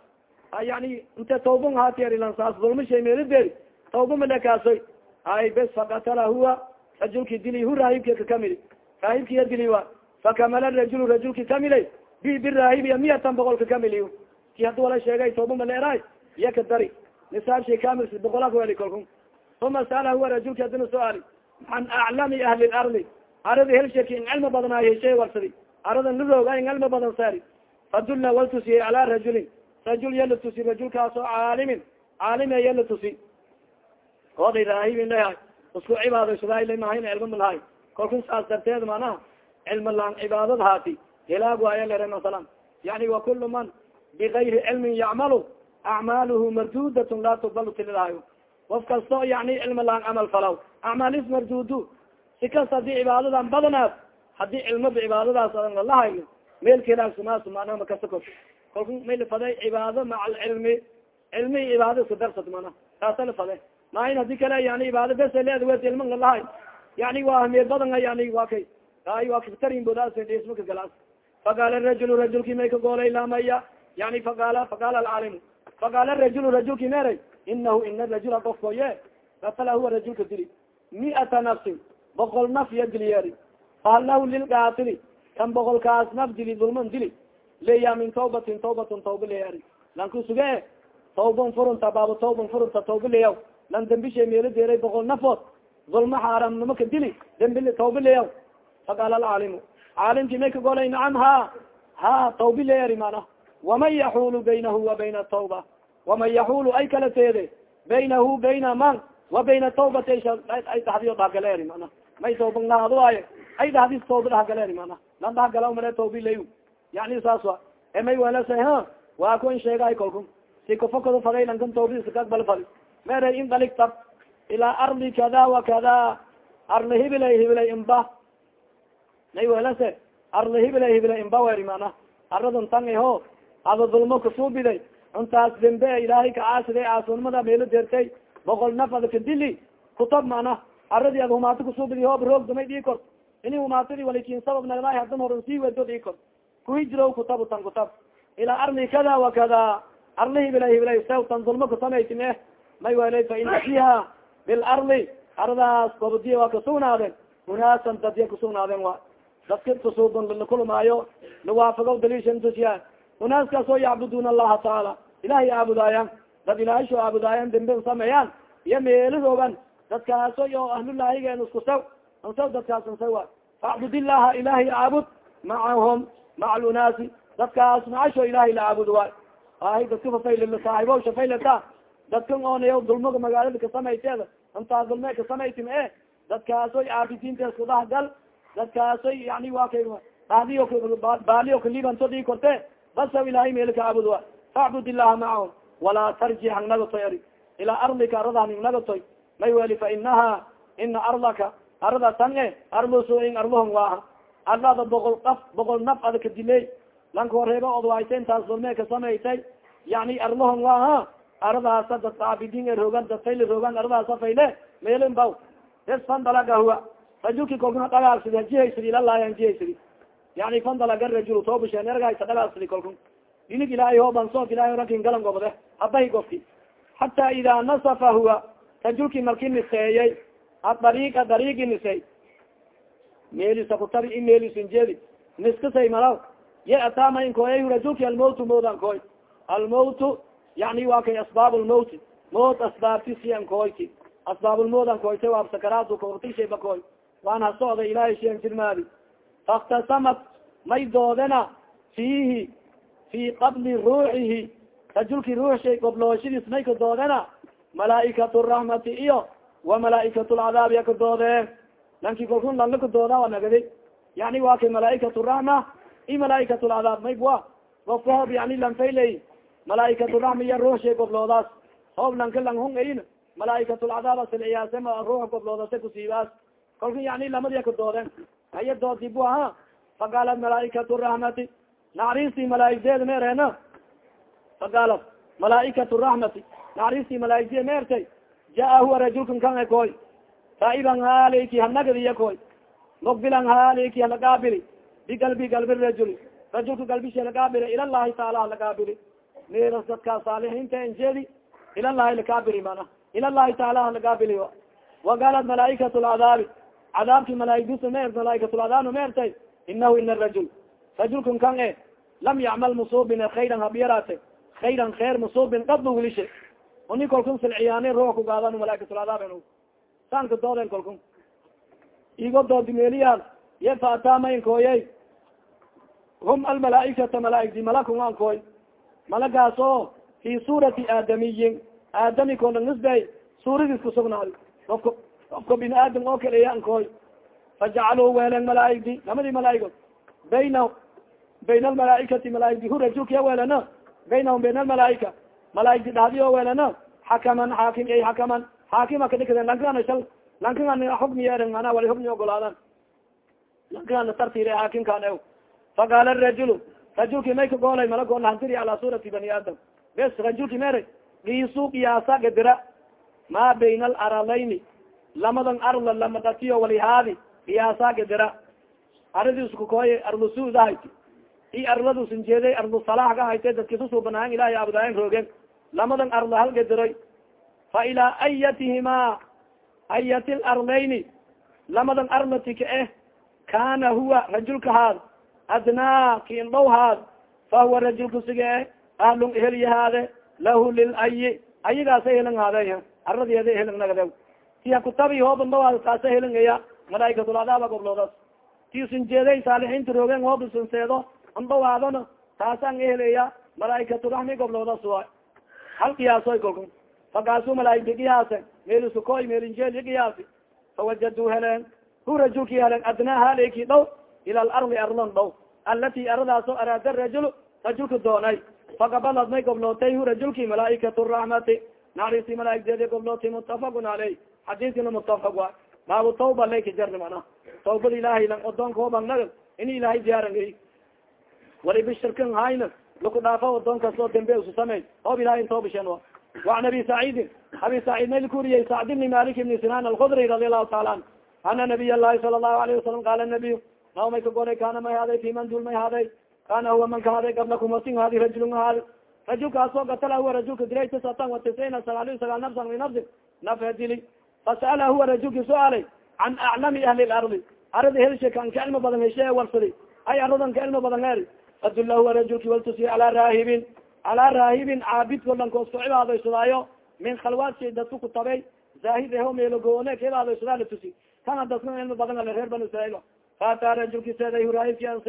yani inte tawban haatiyarilansaas dulma shay meelideri tawba malekaasoy ay bes fakatala huwa rajulki dili hu raahibki kakamili raahibkiya dili wa fakamala rajul rajulki kamilay bi biraahibiya miyatan boqol kakamili ki haddi wala sheegay tawba maleeraay iya ka dari. Nisaab shay kamil boqola kaweli kolku uma sala huwa rajulki hadina su'aali an aclami ahli lardi arada helsheki in cilmi badnaayo heshay warsadi aradan larooga in cilmi badan saari fadulla wal tusiyey calaa rajulin rajul ya tusi rajulkaas oo caalimin caalime ya tusi oday raahibin lahay isku cibaadaysadaala mahayn cilma malahay kolku saas darteed manaha cilma laan cibaadad haati hilaag waaya lere masalan yani wa kulu man bigayri cilmin yacmalu acmaaluhu mardudatun laa tuqbalu tililahayo of kasto yani cilma laan camal falaw acmaalis mardudu si kasta haddii cibaadadan badanaad haddii cilmaba cibaadadaas adan lalahayn meelkilaagsumaas manaa makasa ko kalku may lafaday cibaado maca alcilmi cilmi cibaado iska darsat mana taasa lafade maain haddii kale yani cibaado bes leed wes ilman lalahay yani waa ahmiyad badanga yani waa kay. Ay waa katarin bodaasma kagalaas faqaala rajulu rajulki may kagoolay lamaya yani faqaala faqaala alcaalimu faqaala rajulu rajulki meray inahu ina rajula qofko ye katala huwa rajulka dili. Miata nafsin. Boqol naf ya diliyeeri fahal lahu lilkaatili kan boqolkaas naf dili dulman dili. Leya min tawbatin tawbatun tawba leyaari lanku suge tawban furunta baaba tawban furunta tawba leyaw lan dembishay meelo deeray boqol nafood dulma xaaramnimo ka dili. Dembi tawba leyaw faqaala alcaalimu caalimki may kagolay nacam ha ha tawbi leyaari mana. Waman yaxulu baynahu wa bayna tawba. Waman yaxulu ay kala teede baynahu bayna man. Wa bayna tawbati ay dhahdiyo dhahgaleeri mana. May tawban ay dhahdis tawba dhahgaleeri mana lan dhahgala male tawbi lay yani saas wa e may welasa ha waa ku in sheegahay kalku si kufakado faday lankan kagbal fadi mere in dalik tab ilaa ardi kada wa kada arli hibilay hibilay imba may welase arli hibilay hibilay imba weri mana aradan tangi ho ada dulmo kasuubiday intaas dembe ilaahay ka caasiday aasunimada meelo deertay boqol nafad kadili kutab mana aradi ad humaato kusubidi hoob roogdamay dhii kor ini humaatadi walikin sabab nagdaay hadan horan sii wedo dhii kor kuhijro kutab tan kutab. Ilaa arli kada wa kada. Arli hibila hibila sew tan dulmo kusamaytin eh may welay fa ina fiha bilarli aradaas gobodiya waa kasugnaadeen unaasan dadya kusugnaadeen wa. Dadka kusuubon lakulmaayo lawaafago daliishan tusiya unaaskaasoo yacbuduna allaha tacaala ilahay aabudaayaan dad ilaahay soo aabudaayaan dembe sameeyaan iyo meelahoogan dadkaaso yo ahlulaahigen isku saw ansaw dadkaas ansa wa facbud illaha ilahay aabud macahum maca lunaasi dadkaas macasho ilahay la aabud waay ahay dadka fafayl saaxibo shafaylata dadkan oonaya dulmaga magaalada kasamayteeda intaa dulme kasamaytim e dadkaasoy aabidiinta isku dhax gal dadkaasoy yani waa kay dhadiyo baaliyo kalibanto dhii korte basaw ilahay meel ka aabud waay facbud illaha macahum walaa tarji hangnagatoy ari ilaa ardika arada hangnagatoy may weli fa inaha ina ardaka arada tan e arlusuin arluhon waaha arlada boqol af boqol naf ada ka diley lanka horeeba odwayta intaas dulme ka samaysay yani arluhon waaha aradaasa dad aabidin e rogan dad fayl rogan aradaasa fayle meelin baw es fandalaga huwa rajulki kolkuna dhagaalsidi hajihaysidi ilalahi hanjihaysidi yani fandalaga rajul toobushen ergaysa dhagaalsidi kolkun. Dinig ilaahay hoobansook ilahay rakin galan gobode habahi gofki xata ida nasafa huwa rajulki marki niseeyey adariiqa dariigi nisey meelisa kutabi i meelisinjeedi niskasay malaw. Ye atama inkoyay rajulki almowtu moodan koy almowtu yani waa kay asbaab lmowti mood asbaabtisi ankoyti asbaabulmood ankoyte waa sakaraatu kaortishay koy waan hasocda ilahay shen jirmaadi. Faktasamat may doodena fiihi fi qabli ruuxihi. Rajulki ruuxshay goblooshadiis may ka doodena malaa'ikat raxmati iyo wa malaa'ikat lcadaabi aka doodeen lanki kalkun lanla ka dooda waa nagadi. Yani waa kay malaa'ikat raxma i malaa'ikat lcadaab may wa gofka hoob yani lanfayley malaa'ikat raxma iyo ruuxshay gobloodaas hoob lanka lang hung ayn malaa'ikat lcadaab silciyaase ruuxa gobloodase kusiibaas kalku yani lamadi ka doodeen haya doodi bu aha. Faqaalat malaa'ikat raxmati naxariistii malaaigdeeda meerena faqaalat malaa'ikat raxmati naxariistii malaaigdee meertay jaa huwa rajulkan kan e koy taa'iban haaliki hanagadiya koy mukbilan haaliki halagaabili bigalbi galbi rajuli. Rajulka galbisha lagaabili ilallahi taala halagaabili meeras dadkaa saalixiinta enjeedi ilallahi lakaabili mana. Ilallahi taala halagaabili waqaalat malaa'ikat lcadaabi cadaabki malaaigdisa meer malaa'ikat lcadaabna meertay inahu ina rajul. Rajulkan kan e. Lam yacmal musubin khayran habiyaraate khayran khair musubin qadba wilishe uni kolkun silciyaane ruux kugaadan malaaikatulcadaab saanka dooden kolkun. Igo doodi meeliyaal ye faatamaynkoye hum almalaaikata malaaigdi malakun an koy malagaas oo fi suurati aadamiyin. Aadami ko nangisbey suuradiis kusugnaadi ofka ofka bini aadam oo kaleya an koy fajacaluu weelen malaaigdi lamadii malaa'igo bayna bayn almalaaikati malaaigdi hu rajulkaya weelana. Baynahum bayn almalaaika malaaigdi dhadi oo weelana xakaman xaakim ay xakaman xaakima kadhikade lankan sal lankan xukmi yeeren mana wali xukmi ogolaadan lankan tartire xaakimkan ew faqaala rajulu rajulki may ka goolay mala gool hantiri ala suurati bani aadam bes rajulki mere giisu kiyaasa gadira ma bayna alaralayni lamadan arla lama dhatiyo walihaadi kiyaasa gadira aradiskukoy arlusudahayti i arladusin jeeday arlu ka hayte dadkisusubanaayan ilahay abudaayan roogen lamadan arla halgadiroy fa ilaa ayatihima ayati larlayni lamadan arlati ka eh kana huwa rajulka haad adnaa kiin dhow haad fa huwa rajulka sige ahlun eheliyahaade lahu lilayi ayigaasa helan haade aradeeda helan nagade tiya kutabi hooban dhawaad taasa helangaya malaaikatuladaaba gobloodas tiusin jeeday saalixiinta roogen hoobisin seedo andhawaadona taasaan eheleya malaaikaturaxmi gobloodas wa hal qiyaasoy kolku fakaasu malaaigdi qiyaase. Meelisukoy meelinjeel qiyaasi fawajaduu heleen. Hu rajulki helen adnaa haleki dhow. Ila alardi arlon dhow. Alati aradaaso araada rajul rajulka doonay. Fakabalad may goblootay hu rajulki malaa'ikat raxmati naxariisi malaaigdeedi goblootay mutafaqun aleyh xadiiskina mutafaq wa baabu tawba layka jarni mana. Tawbada ilaahay lang odoonka hoban naga in ilaahay diyaaran wali bishirkan hayna laku dhaafo adoon kastoo dembe usu samey hoob ilahay intoobisheen وan abi saciidin abi saciid may lakuriyey sacd bni malik bni sinan alkudri radi allahu taala an ana nabiy lahi sala الlahu alayه wasalam qala nabiy naw may ka goray kana may haday fi man dul may haday kana huwa man ka haday gablakum wasin hadi rajulun haadi rajulkaasoo gatala huwa rajulka dilay tisatan wa tisciina sagaaliyo sagaal nafsan linafsi nafhe dili fasa'ala huwa rajulki su-aalay can aclami ahli lardi arada helshe kan ka cilmi badan heshe warsadi ay aradan ka cilmi badan er fadula huwa rajulki waltusiy calaa raahibin calaa raahibin caabidko lankoos ku cibaadaysadaayo min khalwaadsi dadku kutabay zaahid eho meelogoone ka cibaadaysadaa la tusi kana dadka cilmi badan ale reer banu israiil faataa rajulki seeday raahibki an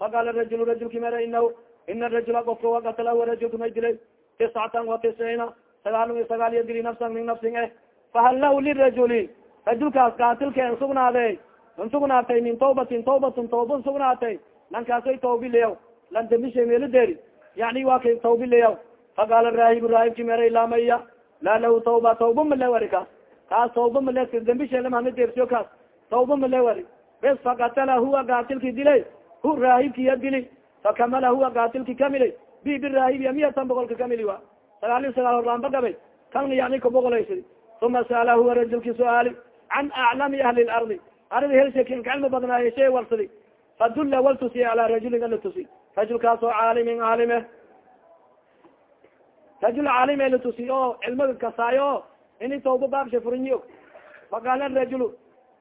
faqaala rajul rajulki mere inahu ina rajula qofka wakatala huwa rajulka may dilay tiscatan wa tisciina sagaal sagaal iyo dili nafsan min nafsin eh fahal lahu lirajuli rajulkaas kaatilka n sugnaade n min tawbatin tawbatun tawba n sugnaatay lankaasay tawbileyaw lan dambisha meeloderi yani wa kay tawbileyaw faqaala raahib raahibki mere lamaya laa lahu tawba tawba male wari kaas tawba male dambishelamana dersiyo kaas tawba male wari bes fakatala huwa kaatilki dilay hu raahibkiya dili fakamala huwa kaatilki kamilay bi biraahibiya miyatan boqolka kamili wa sagaal iyo sagaal horlaanba gabay kan yani kaboqolaysa uma sala huwa rajulki su'aali can aclami ahli lardi aradi helshakin kacilmi badnaaye shay warsadi fadulla wal tusiye ala rajulin ala tusi rajulkaas oo caalimin caalime rajul caalime la tusi oo cilmiga kasaayo o ini tawba baabsha furinyi og faqaala rajul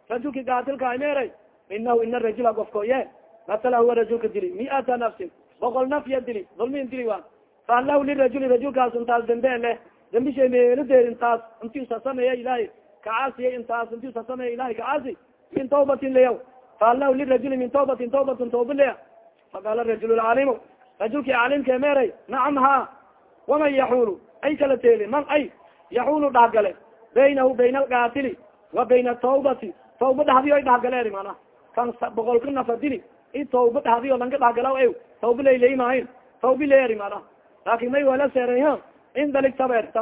rajulki gaatilka imeeray inahu ina rajula gofko ye matala huwa rajulka dili miata nafsin boqol naf ya dili dulmin dili wa fahal lahu lirajuli rajulkaas intaas dambe leh dambisha meeladeer intaas intiusa sameeya ilahay kacaasiya intaas intiusa sameeya ilahay kacaasi min tawbatin leya fahal lahu lirajuli min tawbatin tawbatun tawba leya faqala rajul lcaalimu rajulki caalimka meeray nacam ha waman yaxulu ay kala teeli man ay yaxulu dhahgale baynahu bayna alkaatili wa bayna tawbati tawba dhahdiyo ay dhahgaleeri mana kan boqolka nafa dili i tawba dhahdiyo lanka dhahgala e tawba laylay maahin tawbi leeri mana laakin may wala seeray in dalig tabeerta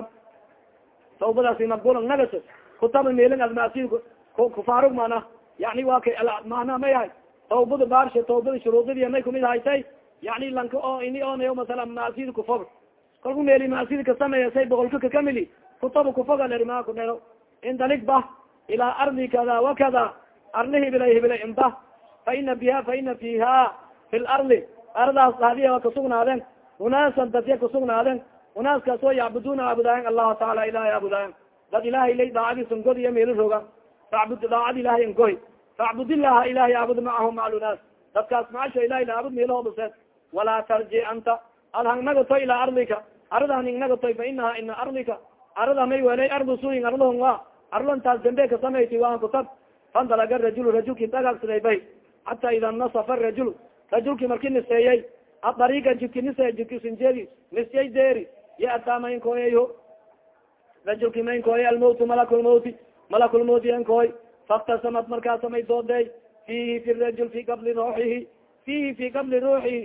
tawbadaasi maqbulan nagas kutaba meelin almasi kufaarug mana yani wa kay mana may ahay tawbada baarsha tawbada shuruudadi may kumid haytay yani lanka oo ini onayo masala maasida kufob kalku meeli maasida kasameeya say boqolka kakamili kutaba kufoga lermaa ku dhero in dalig bah ilaa ardi kada wa kada arli hibilay hibilay inba fa ina biha fa ina fiha fi lardi ardaas dhadiya wa kasugnaadeen unaasan dadya kasugnaadeen unaaskaas oo yacbuduna aabudaayan allahu taala ilahay aabudaayan dad ilahay lay daacadiisan god iyo meelo roga facbud daacad ilahay an facbud illaha ilahay aabud macahu macalunaas dadkaas macasho ilahay laabud meelahooduseed walaa tarji anta ad hangnagatoy ilaa ardika arada haningnagatoy fa inaha ina ardika arada may welay ardu suyin ardahon wa arlantaas dambe ka samayti waan kutab fandalaga rajul rajulki dagaagsaday bay xata ida nasafa rajul rajulki marki niseeyey adariiga jidki nise jidki sinjeedi nisyay deeri ya ataa mainkoyayho rajulki mainkoya almawtu malakulmawti malakulmawti ankoy faktasamad markaasamay doodey fihi fi rajul fi qabli ruuxihi fihi fi qabli ruuxihi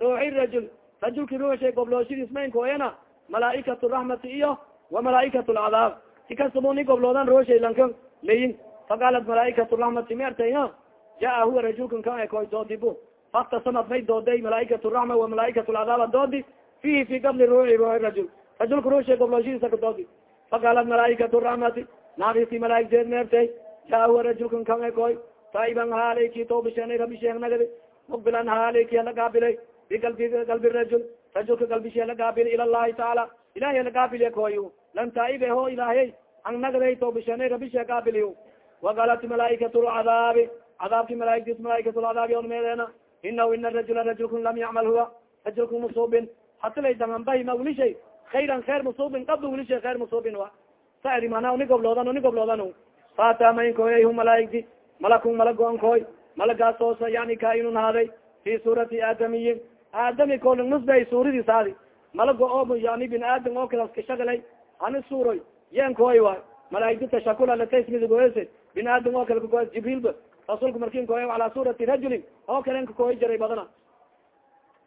ruuxi rajul rajulki ruuxshay goblooshadiis mainkoyana malaa'ikat raxmati iyo wa malaa'ikat lcadaab si kastabo ni gobloodan ruuxshay lanka leyin faqaalat malaa'ikat raxmati mertayna jaa huwa rajulkan ka ekoy doodibu faktasamad may dooday malaa'ikat raxma wa malaa'ikat lcadaab doodi fihi fi qabli ruuxi ruuxi rajul rajulka ruuxshay goblooshadiisa ka doodi faqaalat malaa'ikat raxmati naagisi malaaigteed meertay jaa huwa rajulkan kan ekoy taiban haaleyki toobisheenay rabisheeng nagadi mukbilan haaleyki hala gaabilay bigalbi galbi rajul rajulka galbishee la gaabili ila tacaala ilahay la gaabili koy lan taa'ibe ho ilaahey ang nagaday toobisheenay rabishee gaabiliy wagalat lcadaabi cadaabki malaaigtis malaa'ikat lcadaabi on meedeena inahu ina rajula rajulkun lam yacmal huwa rajulku musubin. Hatilay danganbahi ma wilishay khayran khair musubin qabla khair musubin wa. Mana uni gobloodan uni gobloodan fata mainkoy hu malaaigti malakun malagoon koy malagaas toosa yani kainun haaday fi suurati aadamiyin aadami kolin nusbay suuradiis haadi malago oo yani bin aadam oo kalas kashagalay hani suuroy yen koy waay malaaigti tashakul alatasmidigoese bin aadam oo kale kakoy jibriilba rasuulka markin koy calaa suurati rajulin oo kalen kakoy jaray badana.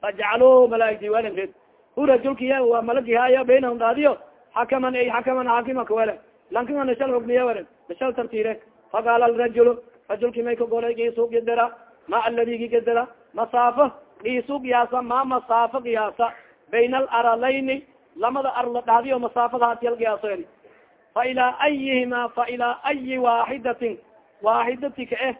Fajacaluu malaaigti walinkeed hu rajulki ya waa malagi haya baynahum dhaadiyo xakaman ay xakaman xaakima kawele lankinga nashal hugmiye weren nashal tartire faqaala rajul rajulki may kagolay gisu gedera ma aladigi gedera masaafo iisu giyaasa ma masaafo giyaasa bayna alaralayni lamada arla dhahdiyo masaafada hatiyal giyaaso eri fa ilaa ayihima fa ilaa ayi waaxidatin waaxidati ka eh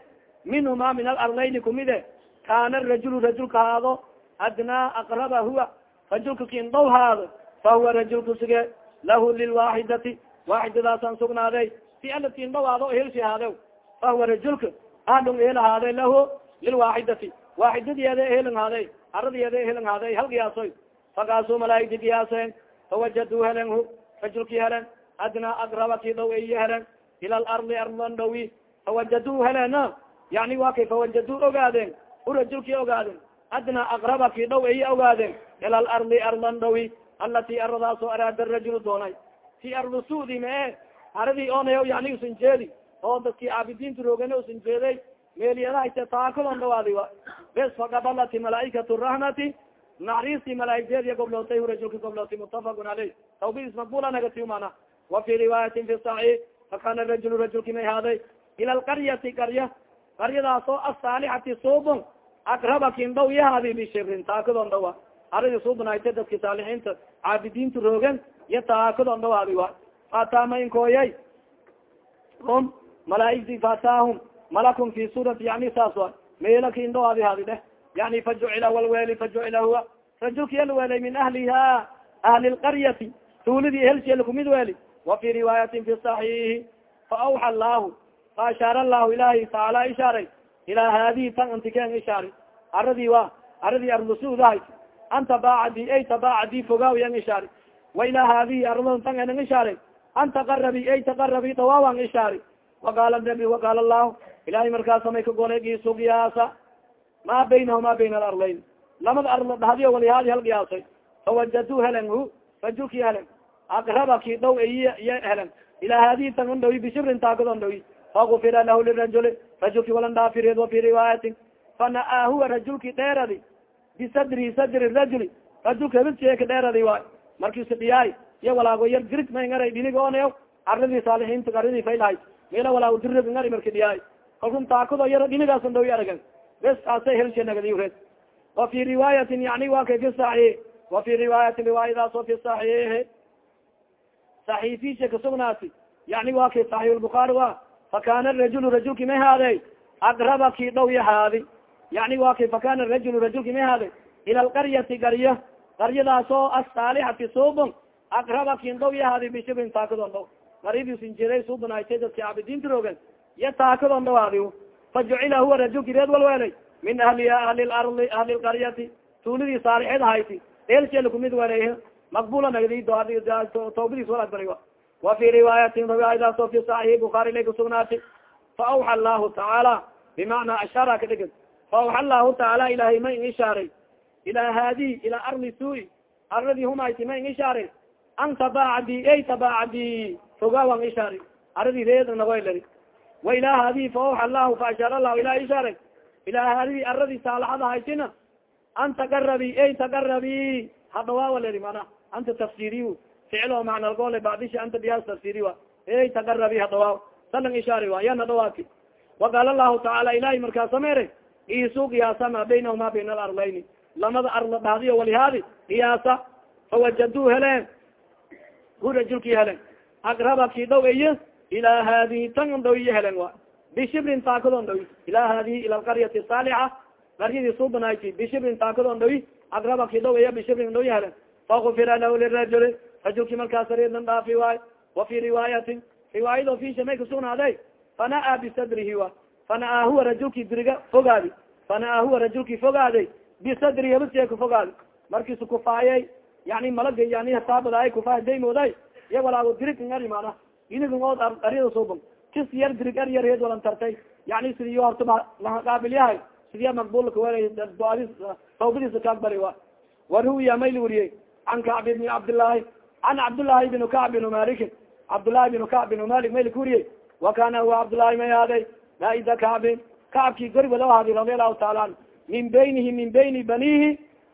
minhuma min alarlayni kumide kaana rajulu rajulka haado adnaa aqraba huwa rajulka kin dow haado fa huwa rajulka sige lahu lilwaaxidati waaxidadaasan sugnaaday. Si alatin dow haado helshi haadew fa huwa rajulka ahlung ehel haade lahu lilwaaxidati waaxidadiyeeda ehelin haade aradiyeeda ehelin haade hal giyaasoy fakaasu malaaigti giyaaseen fawajaduu helen hu. Rajulki helen adnaa aqraba ki dow iyo helen ila alardi ardan dhowi. Fawajaduu helena. Yani wa kay fawajaduu ogaadeen. U rajulki ogaadeen. Adnaa aqraba ki dhow iyo ogaadeen. Ila alardi ardan dhowi. Alati aradaasoo araada rajulu doonay si ardu sudi mae aradii oonay yani usan jeedi oo dadki caabidiinta roogane usan jeeday meelyadahaite taakadon dhawaadi wa. Bes faqabalati malaaikatu rahmati naxriistii malaaigteediya goblootay rajulka goblootay mutafaqun aleyh tawbidis maqbula nagati mana wa fi riwaayatin fi saxiix fakana rajulu rajulki may haaday ila alqaryati qarya qaryadaasoo asaalixati subon akraba kin dhow yahaadi bishirin taakadon dhawa aradi subnayte dadki saalixiinta caabidiinta roogan iyo taakadon dhawaadi wa fatama inkooyay hum malaaigti fatahum malakun fi suurati yani saas wa meela kin dhawaadi hadi dheh yani fajucila walweli fajucila huwa. Rajulki alwelay min ahliha ahli lqaryati tuulidii helsheela kumid weli wa fi riwaayatin fi صaxiixi faawxa allahu faashaar allahu ilahi taala ishaaray ilaa haadihi tan antiken ishaari. Aradii wa aradii arlusudahay anta baacadi ay tabaacadi fogaaw yan wa ilaa haadihi aradon tan enan ishaari an taqarabi ay taqarabi dawaawan ishaari waqaala nabi waqaala allahu ilahay markaasa may ka golay giisugiyaasa ma baynahuma bayna alarlayn lamada arla dhahdiyo walihaadi hal giyaasay fawajaduu helen hu rajulki helen aqraba ki dhow iyo helen ilaa haadihi tan un dhawi bishibrin taakadon dhawi fakufira lahu lirajuli rajulki walan dhaafireed wa fi riwaayatin fanaa huwa rajulki dheeradi bisadri sadri rajuli rajulka hebidsieka dheeradi waay markiisa dhiyaay iyo walaago yar dirig may ngaray dhinig oneyo aradii saalixiinta aradii faylahay mela walaago dirig ngari marki dhiyaay kalkun taakado yaro dhinigaasan dhawi aragan. Bes kaasa helshenagadiureed wa fi riwaayatin yani wa fi saxiix wa fi riwaayatin riwaayadaas fi saxiixi. Saxiifisha kasugnaati yani wa saxiix lbukaari wa fakana rajulu rajulki may haade aqraba ki dhow yahaadi. Yani wa kay fakana rajulu rajulki may haade ila alqaryati qarya qaryadaasoo asaalixati subon aqraba kin dhow yahaadi bishibrin taakadon dhow maridisin jiray subonaytay dadki caabidiinta roogan. Iyo taakadon dhawaadi fajucila huwa rajulki reed walwelay min ahliha ahli lardi ahli lqaryati tuulidii saalixeed hayti eelshela kumid welay maqbula nagdi tawbadiis walakbari wa fi riwaayatin riwaayadaas oo fi saxiix bukaari lay kusugnaatay faawxa allahu tacaala bimacnaa ashaara ka dhigin. Faawxa allahu tacaala ilahay ma ishaaray ilaa haadihi ilaa arli sui arladii humayti ma in ishaaray an tabaacdi ey tabaacdi fogaawan ishaari aradii reed nagoylari wa ilaa haadihi faawxa allahu faashaar allahu ilaha ishaaray ilaa haadihi aradii saalaxada haytina an taqarabi ey taqarabi hadhawaawaleri mana anta tafsiriy ficil oo macnalgole bacdishi anta diyaas tafsiri wa ey taqarabi hadhawaaw salang ishaari wa yan hadhawaaki waqaala lahu tacaala ilahi markaa sameere isu qiyaasa ma baynahuma bayna alarlayni lamada arla dhahdiyo walihaadi qiyaasa fawajaduu heleen. Hu rajulki helen aqraba ki dhow iyo ilaa haadihi tan dhow iyo helen wa bishibrin taakadon dhawi ilaa haadihi ila alqaryati saalixa qaryadii suubanayti bishibrin taakadon dhawi aqraba ki dhow iyo bishibrin dhow iyo helen fakufira lahu lirajuli. Rajulki markaas reednan dhaafi waay wa fi riwaayatin. Riwaayado fisha may kusugnaaday fanaa bisadrihi wa fanaa huwa rajulki diriga fogaadi. Fanaa huwa rajulki fogaaday bisadrihi habasee kufogaadi markiisu kufaayay yani malaga yani taabadaay kufaay daymooday iya walaago dirig ngari mana inigood aryada suubam kis yar dirig ar yar heed walan yani sidiyo horta lahaqaabil yahay sidiya maqbulka doadis tawbadiisa kaagbari wa waruwiya may la can kacb bni cabdillaahi can cabdillaahi bn kacb bn malikin cabdillaahi bn kacb bn malik may laka weriyey wa kana huwa cabdillaahi may haaday naaida kacbin kacabkii goriba loo haadi radi allahu taala an min baynihi min bayni banihi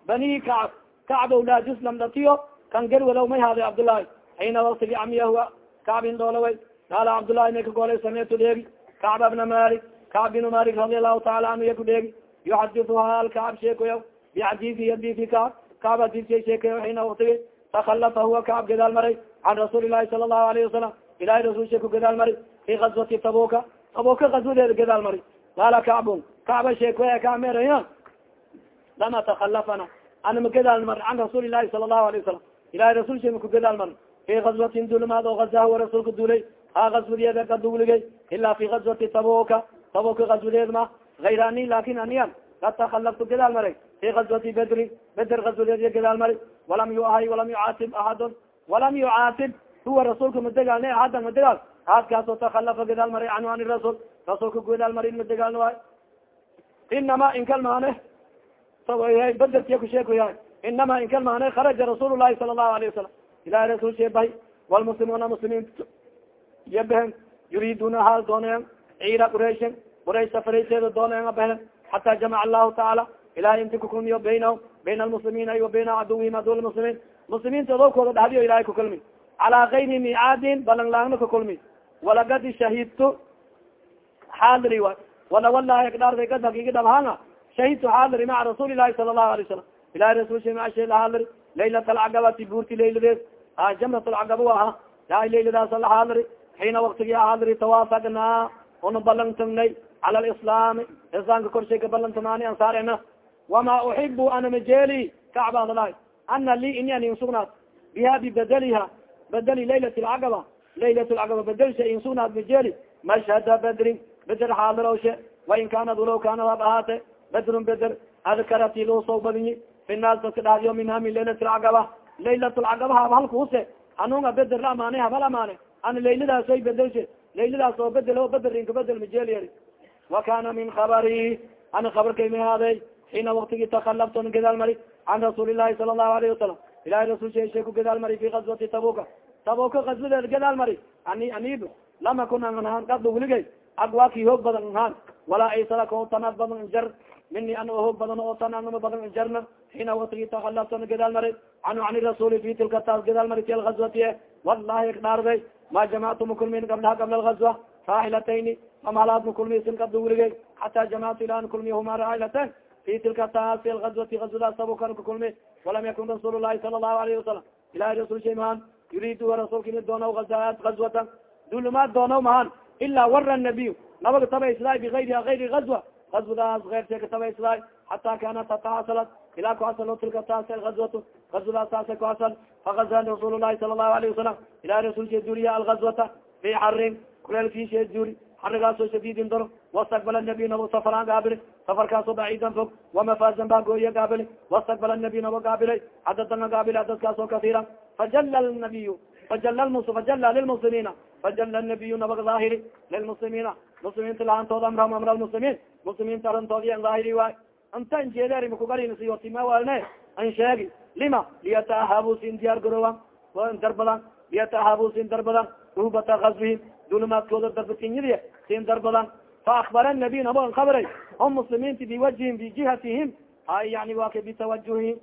banihi kacb kacb awlaadis lamdatiyo kan garwadow may haaday cabdullaahi xiina waktigi camiya huwa kacbin doolaway qaala cabdullahi may ka golay sametu dheegi kacba bna malik kacb binu malik radi allahu taala anhu iya ku dheegi yuxadiu hal kacab sheekoya fi xadiii adii kacb kacb adisay sheekey xiina waktigi takalafa huwa kacb gadaal maray can rasuuli lahi sala allahu alayhi wasalam ilahay rasulsha ku gadaal mari fi gazwati tabuka tabuka gazwadeeda gadaal mari qaala kacbun kacba sheekoya kameraya lama takalafana ana ma gadaal mar can rasuuli lahi sala allahu alayh wasalam ilahay rasulsha ma ku gadaal mar fi gazwatin dulmaad oo gazaha rasuulka duulay ha gazwadeeda kaduuligay ila fi gazwati tabuka tabuka gazwadeed ma ayr ani laakiin aniyan kad takalaftu gadaal maray fi gazwati bedri beder gazwadeed gadaal mari walam yuahay walam yucaatib ahadon walam yucaatib huwa rasuulka madegaal ne ahadan madegaal haadkaasoo takalafa gadaal maray canhu an rasul rasuulka gadaal marin madegaalna waay. Inama inkalmaane bederkiya kusheekuyahay inama inkalmaane kharaja rasuul lahi sala allahu alayه wasalam ilahi rasul sheebahay walmuslimuuna muslimiin yabehen yuriduna haal dooneen ciira qurayshin quraysh safarayseeda dooneen abehen xata jamaca allahu tacaala ilahay inti kukulmiyo baynahum bayna almuslimiina wa bayna caduwihim adu lmuslimiin muslimiinta odowkooda dhahdiyo ilahay kukulmi calaa kayri micaadin balang laangna kakulmi walagad shahidtu xaadiri wa wala walahi kadhaarday gad hakigi dhabhanga shahidtu xaadiri maca rasuuli lahi sala allahu alay salam ilahi rasulsha maashe lahaadiri laylat alcagabati buurti layladeed a jamrat alcagaba aha yaa layladaas la haadiri xiina waktigi haadiri tawaafaqnaa una balantagnay cala lislaami islaamka korshay ka balantamaani ansaarena wama uxibu ana majeli kacbaadalahay ana li ini an insugnaad biha bibedeliha bedeli laylat lcagaba laylat lcagaba bedelsha insugnaad majeli mashhada bedrin beder xaadirawshe wain kaanad walaw kaanad hab ahaate bedrun beder adkarati loo soo badinyi fi naas dadka dhahdiyo minha min laylat lcagaba laylat lcagaba hab halkuuse anunga beder la amaane habal amaane ana layladaas way bedelshe layladaas oo bedel o bederinka bedel majeli yari wa kana min kabari ana kabarkay ma haaday xiina waktigi takalafton gadaal mari can rasuuli lahi sala allahu alayhi wasalam ilahi rasul sheshe ku gadaal mari fi gazwati tabuka tabuka gazwadeed gadaal mari ani anib lama kunan ahaan qadda weligay agwaaki hoog badan ahaan walaa aysala ko tanad badan jar mini an hoog badan oo tananama badan jarna xiina waktigi takalafton gadaal mari canhu can rasuli fi tilka taas gadaal mari ti algazwati wallahi dhaarday ma jamactu makulmin qablaha qabla algazwa raaxilatayni amhalaad makulmisin qabda weligay xata jamactu ilaan kulmiyahuma raaxilatayn fi tilka taasi algazwati gazwadaas tabukan kakulmi walam yakun rasuul sala allahu alayhi wasalam ilahi rasul shay mahan yuridu rasulka ini doonaw azaat gazwatan dulumaad ilaa wara nabiy nabaga tabaysdaay bigayriha gayri gazwa gazwadaas keyrse ka tabaysdaay xata kanat tataasalat ilaa kuasalo tilka taasi algazwatu gazwadaas taasa kuasal fagaza rasuul lahi sala allahu alayhi wasalam ilahi rasul shay duriya algazwata fi xarin kuleelkii shay duri xarigaaso shadidin daro wastaqbala nabiy nabo safaraan gaabili safarkaaso baciidan fog wamafaasan baa gooya gaabili wastaqbala nabiy nabo gaabilay cadadana gaabili cadadkaasoo kasiira fajala nabiy fajala fajala lilmuslimiina fajala nabiy nabag daahiri lilmuslimiina muslimiinta lahantooda amrahum amra lmuslimiin muslimiinta arintoodi an daahiri waay anta injeeder makugarinsiyotimawalne an sheegi lima liyataahabu sin diyaar garowan darbadan liyataahabu sin darbadan ruhbata gasbihim dulumaadkooda darbatinyadi sin darbadan faakbara nabiy nabo kabray hum muslimiinti biwajhihim bijihatihim hay yani wa ka bitawajuhihim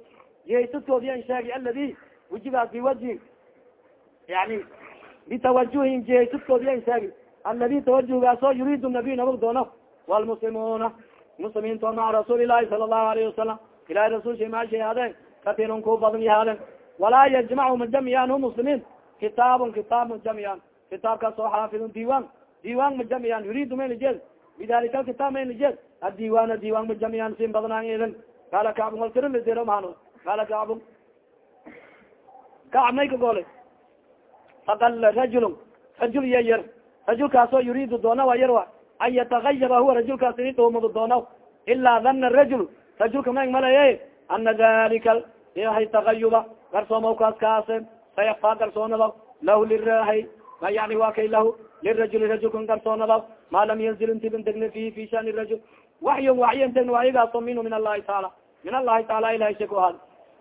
jihaysadkoodi an sheegi aladi wajigaas biwajhi yani bitawajuhihim jihaysadkoodi an sheegi aladi tawajuhgaasoo yuriidu nabiy nabag doono walmuslimuuna muslimiinto maca rasuuli lahi sala allahu alayhi wasalam ilahi rasulsha maashay haadeen katirun ku badan yahaadeen walaa yajmacu majamiyaan hum muslimiin kitaabun kitaab majamiyaan kitaabkaas oo xaafidun diiwan diiwan majamiyaan yuriidu maynajeed bidalika alkitaab maynajeed adiiwana diiwan majamiyaan sin badnaan idin qaala kacbun waltirilidiro mahano qaala kacbun kacb may ka goolay faqal rajulun rajul iya yar rajulkaasoo yuriidu doona waa yar wa an yatagayaba huwa rajulkaas ini dhuumado doonaw ilaa dana rajul rajulka mag malaye ana dalika ilahay tagayuba garsoomaw kaas kaase sayakfaa garsoonada lahu lirahay yani wa kay lahu lirajuli rajulkan garsoonada ma lam yanzil intiban degna fihi fi shani rajul waxyon waxyan degna waayagaaso minhu min allahi taala min allahi taala ilahay sha ku ahaad.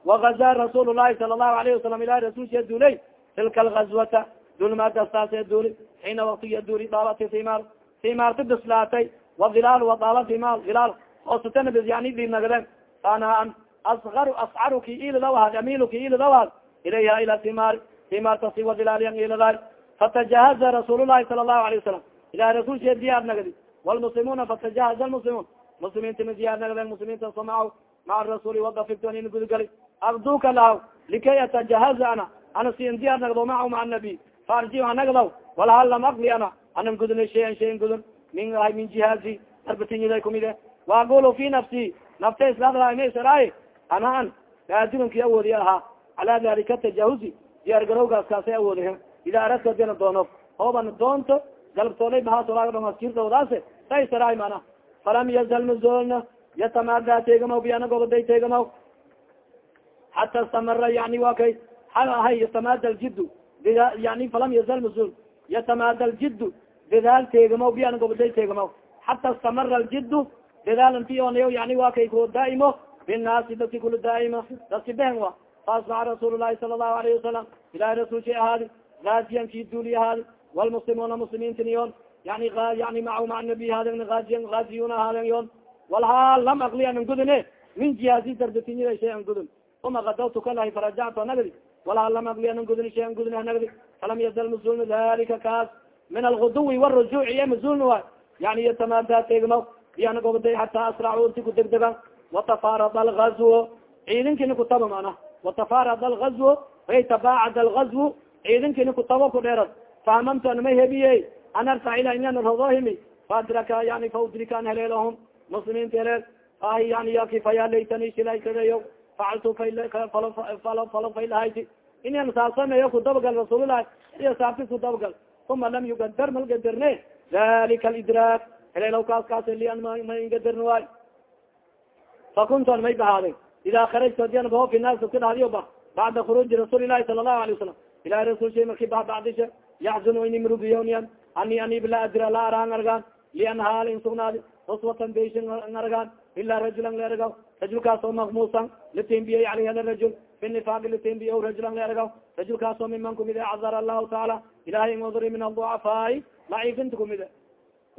Wagaza rasuul lahi sala allahu alayhi wasalam ilahi rasulsha duulay tilka algazwata dulmaadastaasee duuli xiina waktiga duuli daalati timaar timaarta bislaatay wadilaal wadaala timaal hilaal hoosatana bis yani dinagden fanaan asgaru ascaru ki iladawaad amilu ki iladawaad ilayha ila timaar timaartasi wadilaaliyan iladaay fatajahaza rasuul lahi sala allahu alayه wasalam ilahi rasulshe diyaar nagdi walmuslimuna fatajahaza lmuslimuun muslimiintina diyaar nagden muslimiinta somaca maca rasuuli wadafigtu anin gudagali abduka lahaw likay atajahaza ana ana siin diyaar nagdo maca maca nabi faarjiu hanagdaw walhal lam akli ana anan guduna shayan shayan gudun min min jihaazi arbatinyida kumide waaqulu fi nafsi nafta islaadlamasaraay ana an gaadiranki awoodi ahaa cala dalika tajahuzi diyaar garowgaas kaasay awoodihe ida aradka dina doono hooban doonto galabtoolay bahaasolaaskirtoodaas say saraay mana falam yazal mazolna yatamada tegamaw biana goboday tegamaw xata stamara yani wa kay hay yatamada ljidu yani falam yazal mazul yatamada ljidu dadaal tegamaw biana goboday tegamaw xata stamara ljidu dadaal inti onayo yani wa kay ku daaimo binaasi dadki kula daaima dadki behen wa faasbaxa rasuul lahi sala allahu alayhi wasalam ilahi rasulsha ahaadi aaziyan ki duuli ahaadi walmuslimuuna muslimiintin yon yani yani maca maa nabi haden aaziyan aaziyuna ahaden yon walhaal lam akli anan gudune min jihaasi darbatinyada shay an gudun uma kadawtu kalahi farajactu anagdi walhaal lam akli anan guduni shay an gudun anagdi falam yazal mazulna dalika kaas min alguduwi wاrujuuc iyo mazulna wa yani yatamada tegma iyana goboday hataa asracu inti ku degdegan watafarad algazwo ciidankini kutaba mana watafarad algazwo ay tabaacad algazwo ciidankini kutabo ku dheerad fahamamtu anama hebiye an artacila inan rodohimi faadraka yani faudrika an heleelahum muslimiinta heleel ahi yani yaki faya laytani silaysadeyo facaltu falo faylahayti inan saasameeyo kudabagal rasuulilahi iyo saabti kudabagal uma lam yugadar malgadarne dalika alidraak heleelaw kaas kaas lian ma ingadarna waay fakuntu an may bahaaday ida karajtu adian bao fi naas dadka dhadiyo ba bacda khuruuji rasuuli sala allahu alay wasalam ilahi rasul shay marki ba bacdisha yaxzun ini murugiyonian ani anib la adra la araan argaan lian haal sugnaadi uswatan beshin argaan ila rajulan la ergaw rajulkaas oo makmusan latembiye aleyh ala rajul fi nifaaqi latembiye rajulan la ergaw rajulkaas oo miman kumide cazar allahu taala ilahay nguduri min alducafaai laciifinta kumide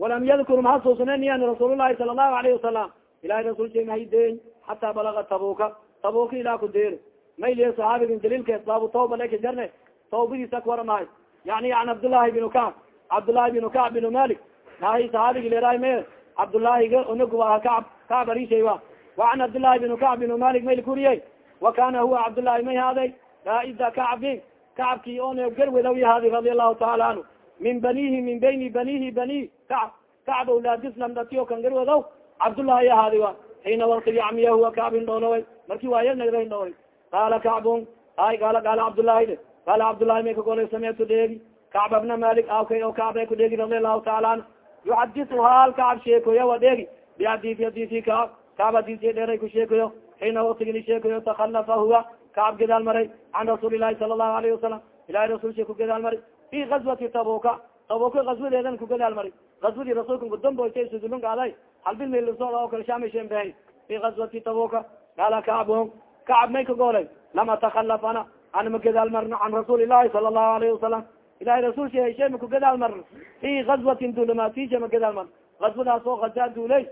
walam yadkur mahasuusneniyan rasuul lahi sala allahu alayhi wasalam ilahay rasul shay mahaydeyn hataa balaga tabuka tabuka ilaa ku deer mayliya saxaabigin daliilke baabu tawba leka jarne tawbadiisa kawaramahay yani an cabdullahi binu kacb cabdullahi binu kacb binu malik nahi saxaabigi leerahay me cabdullaahiga onaguwaha kacb kacb arishay wa waan cabdullahi binu kacb binu malik mayl kuriye wa kana huwa cabdullahi may haaday raaida kacbi kacbki on garwedaw haadi radi allahu taala anhu min banihi min bayni banihi bani kacb kacb awlaadislam datiyo kan garwedaw cabdullahi ahaadi wa xiina waktigi camiya huwa kacbin dhooloway marki waaya nagda dhoolay qaala kacbun ay qaala qaala cabdullahi de qaala cabdullahi may kagolay samictu dheegi kacba bna malik awkay oo kacba ku dheegi radi allahu taala anhu yuxadisu haal kacab sheekoya wa dheegi biadisi adisi kacab kacb adisi dheeray ku sheekoyo xiina waktigini sheekoyo takalafa huwa kacab gedaal maray can rasuuli lahi sala allahu alayhi wasalam ilahi rasulsha ku gedaal mari fi gazwati tabuka tabuka gazwadeedan ku gedaal mari gazwadii rasulka kudamboysay sudulungaaday halbil maylasooda oo kale shaamishen bahay fi gazwati tabuka qaala kacbun kacab may ka goolay lam atakalaf ana ma gedaal marno can rasuuli lahi sala allahu alayhi wasalam ilahi rasulsha hayshe ma ku gedaal marno fi gazwatin dulamatisha ma gedaal marno gazwadaas oo gazaa duuley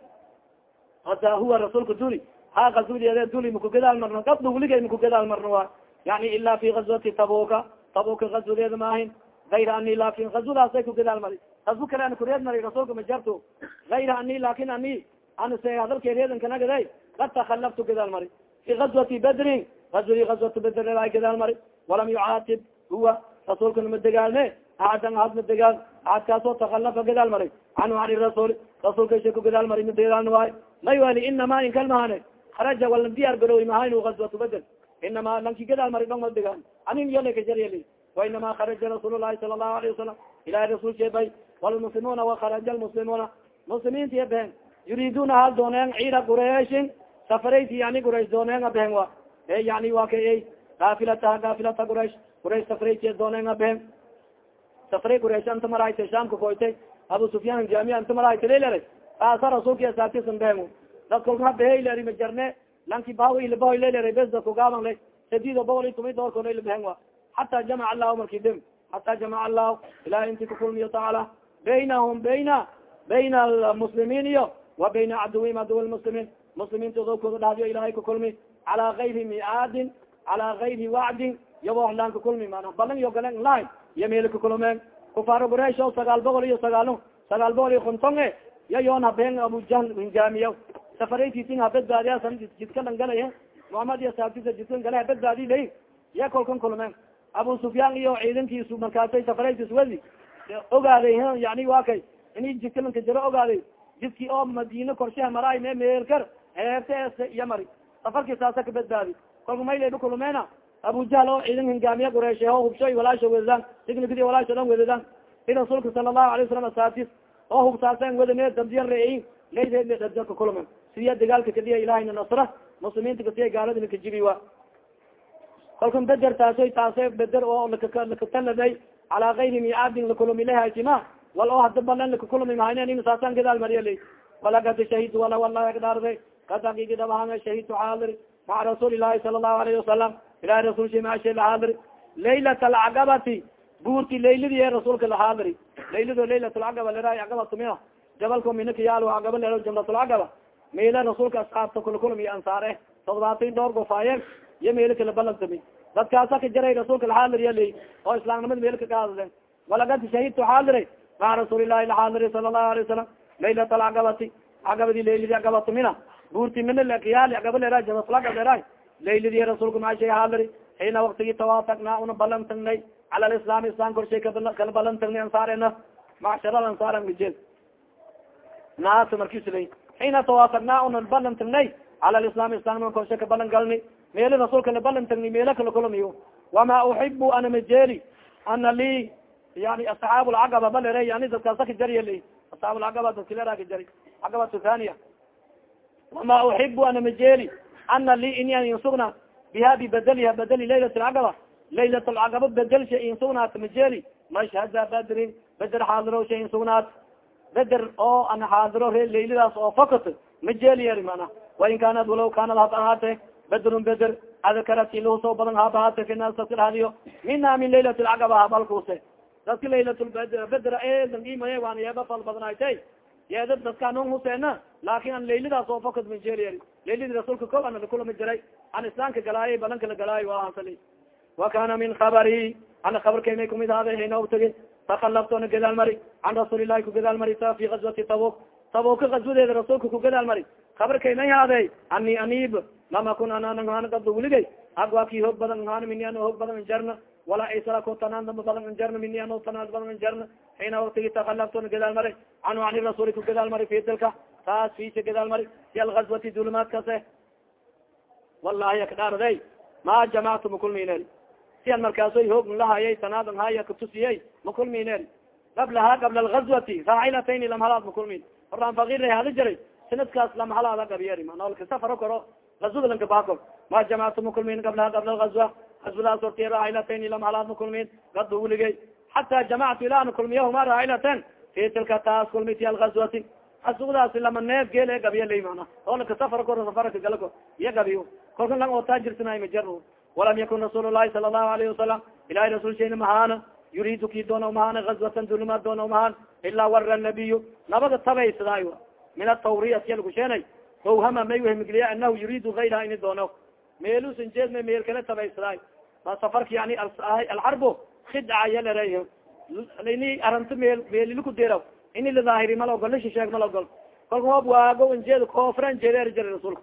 gazaa huwa rasuulka duli ha gazwadeede duli maku gedaal marno. Gabda weligay maku gedaal marno wa. Yani ila fi gazwati tabuka. Tabuka gazwadeeda maahin ayra ani laakiin gazwadaasay ku gedaal mari. Gazwo kale kureed mari rasuulka ma jarto ayra ani laakiin ani an se hadalkeereedankanagada kad takalaftu gedaal mari. Fi gazwati bedrin gazwadi gazwatu bedr ay gedaal mari. Walam yucaatib huwa rasuulkana ma degaalme ahadan ahad ma degaal ahadkaasoo takalafa gedaal mari canhu ani rasuul rasuulka isha ku gedaal mari ma degaalna waay may wali inama inkalmahane haraja wala diyaar garowi mahayn gazwatu bedr inama lanki gedaal mari dhong ma degaal anin yone kajaryali wainama kharaja rasuul lahi sala allahu alayhi wasalam ilahi rasul sheebay walmuslimuuna wakharaja lmuslimuuna muslimiintiya behen yuriduna hal dooneen ciida qurayshin safaraysi yani quraysh dooneen abehen wa e yani wa ka ey gaafilataha gaafilata quraysh quraysh safaraysiya dooneen abehen safaray quraysh anta marahayta shaamka koytay abu sufyaan jaamiya anta marahayta lelera taasa rasuulka asaatisan behen dad kolka beheyleri majarne lanki bahailbahoy lelera bes dadku gaaban le sadido boqol iyo tomi doorkoon ilbehen wa xata jamac allahu marki dim xata jamac allahu ilahi inti kukulmiyo tacaala baynahum bayna bayna almuslimiin iyo wa bayna caduwihim caduw lmuslimiin muslimiinta odowkooda dhahdiyo ilahay kukulmi calaa gayri miaadin calaa gayri wacdin yabohlaan kukulmi mana balan iyo galen lahin iyo meeli kukulmeen kufaaro quraish o sagaal boqol iyo sagaalo sagaal boqol iyo konton e ya yoon habeen abujahl hinjaamiya safaraytisin habadbaadiyasan jidka lan galay muhamad iyo saabtisa jidkan gala habadbaadi lay ya kolkan kulmeen abu sufyaan iyo ciidankiisu markaasay safaraytis wadi. Ogaaday yani waa kay. Ini jidka lanka jiro ogaaday. Jidki oo madina korshaha maraay me meelkar heebta iyo mari. Safarkii saasa ka badbaadi. Kolka maylayba kulmeena abu jahl oo ciidan hingaamiya gureeshe o hubshoy walaasha wedadaan signigdi walaasha dhan wedadaan i rasuulka sala allahu alay wasalam asaatis oo hubsaasan wedane dabdiyan reeyin laydadka kulmen sidiya dagaalka kadiya ilahayna nasra muslimiinta kasiya gaaladina kajibi wa. Kalkan beder taasoy taase beder oo lakataladay calaa kayri micaadin lakulumi lahasima wal oo hada balan lakakulumi mahaynen saasan gadaal mariya lay walakad shahid wala wallahi kadaarday kad akigidabahanga shahidtu xaadir maca rasuuli ilahi sala allahu alayhi wasalam ilahi rasulsha maashe laxaadir laylat alcaqabati buurti layladi rasuulka laxaadiri laylado laylat lcaqaba lera caqaba tumia jabalko minakayaal caqaba lero jamratulcaqaba meela rasuulka asxaabta kulkulum iyo ansaar eh todobaatin dhowr gofaayeen iyo meelo kala balantami dadkaasa ka jaray rasuulka laxaadiriya ley oo islaamnimada meelo ka kaadadeen walagad shahidtu xaadiray maca rasuulilahi laxaadiri sala allahu alay wasalam laylat alcaqabati caqabadi layladi caqaba tumina buurti mina lakayaal caqaba lera jamratulcaqaba lera layladi rasuulka maashay xaadiri xiina waktigii tawaafaqnaa una balan tagnay cala lislaam islam korshay kala balan tagnay ansaarena macshara ansaar angajed naasa markiisla xiina tawaafaqnaa una balan tagnay cala lislaam islam korshay ka balan galni meelo rasuulka la balan tagni meelo kala kulamiyo wama uxibu ana majeli ana li yani asxaab lcaqaba balere yani dadkaasa ka jariya li asxaab lcaqaba dadkilera ka jari. Caqabatu thaniya wama uxibu ana majeli ana li ini an insugna biha bibedeliha bedeli laylat lcaqaba laylat lcaqaba bedelsha insugnaat majeli mashhada badrin beder xaadiro sha insugnaat beder oo an xaadiro re layladaas oo fakat majeliyer mana wain kaanad walaw kaanad hab ahaate bedrun beder adkarati lahu soo badan hab ahaate finasatirhadiyo mina min laylat lcaqaba habalkuse dadka laylatbeder elangimaye waan yeeba fal badnaaytay yeeda dadka non huseena laakin an layladaas oo fakat majeliyer layladi rasuulka ko ana lakulama jiray an islaamka galaayo balanka la galaayo waahansali wa kana min kabari ana kabarkay may kumid haada haynaog tagi takalaftoona gadaal mari can rasuuli lahi ku gadaal mari sa fi gazwati tabuk tabuka gazwadeeda rasuulka ku gadaal mari kabarkay may haade ani anib lama kun anaan gabdo weligay agwa ki hoog badan han mini ano hoog badan injarna walaa isala ko tanaan damba badan injarna mini ano tanaad badan injarna hayna waktigi takalaftoona gadaal mari canhu ani rasuuli ku gadaal mari fi tilka taas fiisa gadaal mari si algazwati dulumaadkase wallahi akdhaarday ma jamactu makulminen si an markaasoy hoogn lahayay tanaadan haya katusiyey makulminen qablaha qabla algazwati raacilatayn lamhalaad makulmin horaan fakir hada jiray sanadkaas lamhalaada gabyeri manolka safaro koro gazwada lanka baakor ma jamactu makulmin qablaha qabla algazwa gazwadaas horti raacilatayn lamhalaad makulmin gado weligay xata jamactu ilaa an kulmiyahuma raacilaten fi tilka taas kulmiti algazwati asugdaas lama neef geel gabiya lay mana oo laka safar koro safarka galako iya gabiyo kolkan lang oo taajirsanay majar walam yakun rasuul lahi sala allahu alayhi wasalam ilahi rasul shayna mahana yuriidu ki doona mahana gazwatan dulma doona mahan ilaa wara nabiyu nabaga tabaysaday min atawriyat ya lagu sheenay owhama may wahmigeliya anahu yuriidu gayraha ini doono meelusan jeed ma meel kale tabaysaday ma safarka yani alxarbo khidca yalare ini aranto meel meelilaku deraw ini ladaahiri mal ogol lishisheeg mal ogol kolka hoob waago injeed koofra injeed er jira rasuulka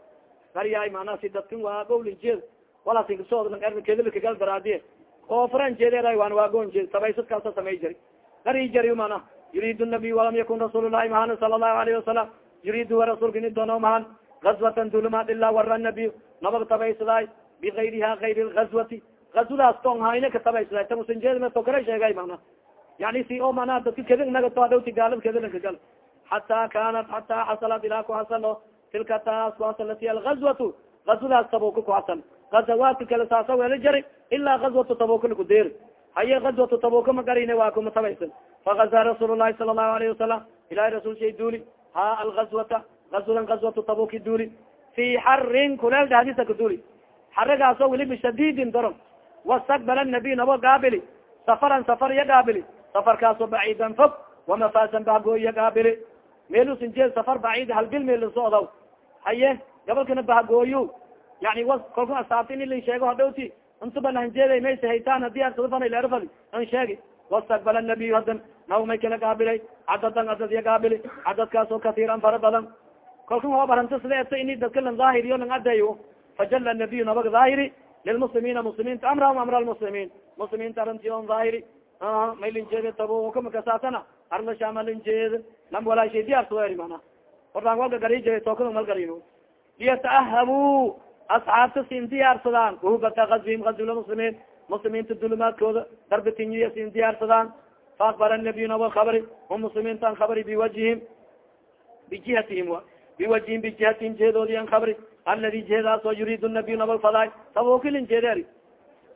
garyahay manaa si dadkan waago injeed walasikasookedalkagal daraadiye koofra injeed eray waan waago injeed tabaysadkaasa samay jiri gari jari mana yuriid nabiy walam yakun rasuul lahi sala allahu alayhi wasalam yuriid wa rasuulka ini doono mahan. Gazwatan dulumaad ilaa wara nabiy nabag tabaysaday bigayriha gayri lgazwati gazwadaas toon hayne ka tabaysaday tamusanjeed to kale sheegay mana yani si o mana dadka kedin nagato adhowti gaalad kedinka gal xata kanat xata xasalat ilaa ku hasalo tilka taas kuhasalati algazwatu gazwadaas tabuka kuhasal gazawaadka kale saasa weela jari ilaa gazwatu tabuka lakudeer haye gazwatu tabuka ma garine waa kuma tabaysan fagaza rasuul lahi sala allahu alayhi wasalam ilahi rasul duuli ha algazwata gazwadan gazwatu tabuki duuli fi xarin kuleel dhadisa ka duuli xarigaaso weli bishadidin daron wastaqbala nabiy nabo gaabili safaran safar iya gaabili safarkaaso baciidan fog wamafaasan bahagooya gaabili. Meelusin jeed safar baciid halbil meelin socdaw haye gabalkana bahagooyu yani kolku asaabta in ilin sheego hadhowti. Intuba lahanjeeday maysa haytaan haddii asadafanalerfadi an sheegi. Wastaqbala nabiy hadan naw kala gaabilay. Cadadan cadad iya gaabili. Cadadkaasoo katiiran fara badan. Kalkan hoob arinta sida eto ini dadka lan daahiriyo lang adeeyo fajala nabiyu nabag daahiri lilmuslimiina muslimiinta amrahum amra lmuslimiin muslimiinta arinti on daahiri may linjeede tabuka makasaasana arla shama linjeede lam walaa shay diyaarsado mana ordaan walka garije tookada mal garino liyataahabu asxaabta siin diyaarsadaan uhbata azwihim azwilmuslimiin muslimiinta dulumaadkooda an kabri aladi jeedaasoo yuriid nabiy naba faday sabokilin jeedeeri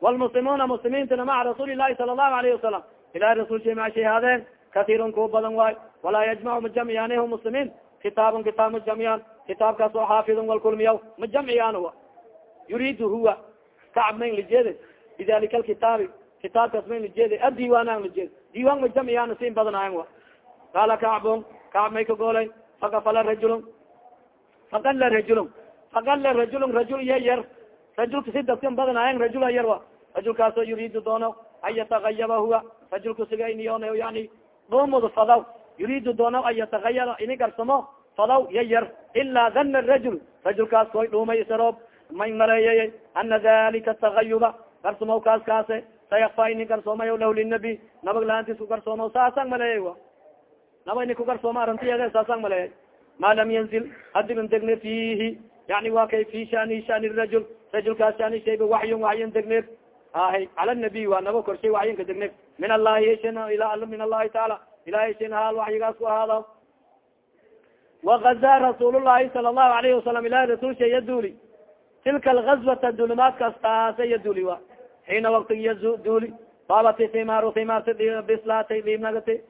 wlmuslimuuna muslimiintana maca rasuuli lahi sala allahu alayhi wasalam ilahi rasul shay maa shay haadeen kasiirun kuwa badan waay walaa yajmacu majamciyaanihum muslimiin kitaabun kitaab majamciyaan kitaabkaas oo xaafidun walkulmiyaw majamciyaan wa yuriidu huwa kacab mayn lijeede bidalika alkitaabi kitaabkaas mayn lijeede adiiwaanaan lijeed diiwaan majamciyaan siin badanayan wa qaala kacbun kacab may ka goolay fakafala rajulun fakala rajulun fakala rajulun rajul iya yar rajulka si dadkan badanayan rajula yar wa rajulkaasoo yuriidu doono an yatagayaba huwa rajulka siga iniyon yani dhumud fadaw yuriidu doono an yatagayara ini garsamo fadaw ya yar ilaa dana rajul rajulkaas koy dhumay isaroob may maleeyay ana dalika tagayuba garsoomaw kaas kaase sayakfa ini garsoomay lah linabi nabag laantis ku garsoomaw saasang maleeyay wa naba ini ku garsooma arintiyade saasang maleeyay ma lam yanzil hadibin degne fihi yani wa kay fi shani shani rajul rajulkaas shani shayba waxyun waxyin degneed ahay cala nabiy waa naba korshay waxyinka degneed min allahi ila min allahi taala ilahay shan haal waxyigaas ku ahaada wagaza rasuul llahi sala allahu alayhi wasalam ilahi rasul sha yaduli tilka algazwata dulimaadkaas taasa yaduli wa xiina waktigi yaduli daabati thimaaru thimaarta bislaatay dhiibnagati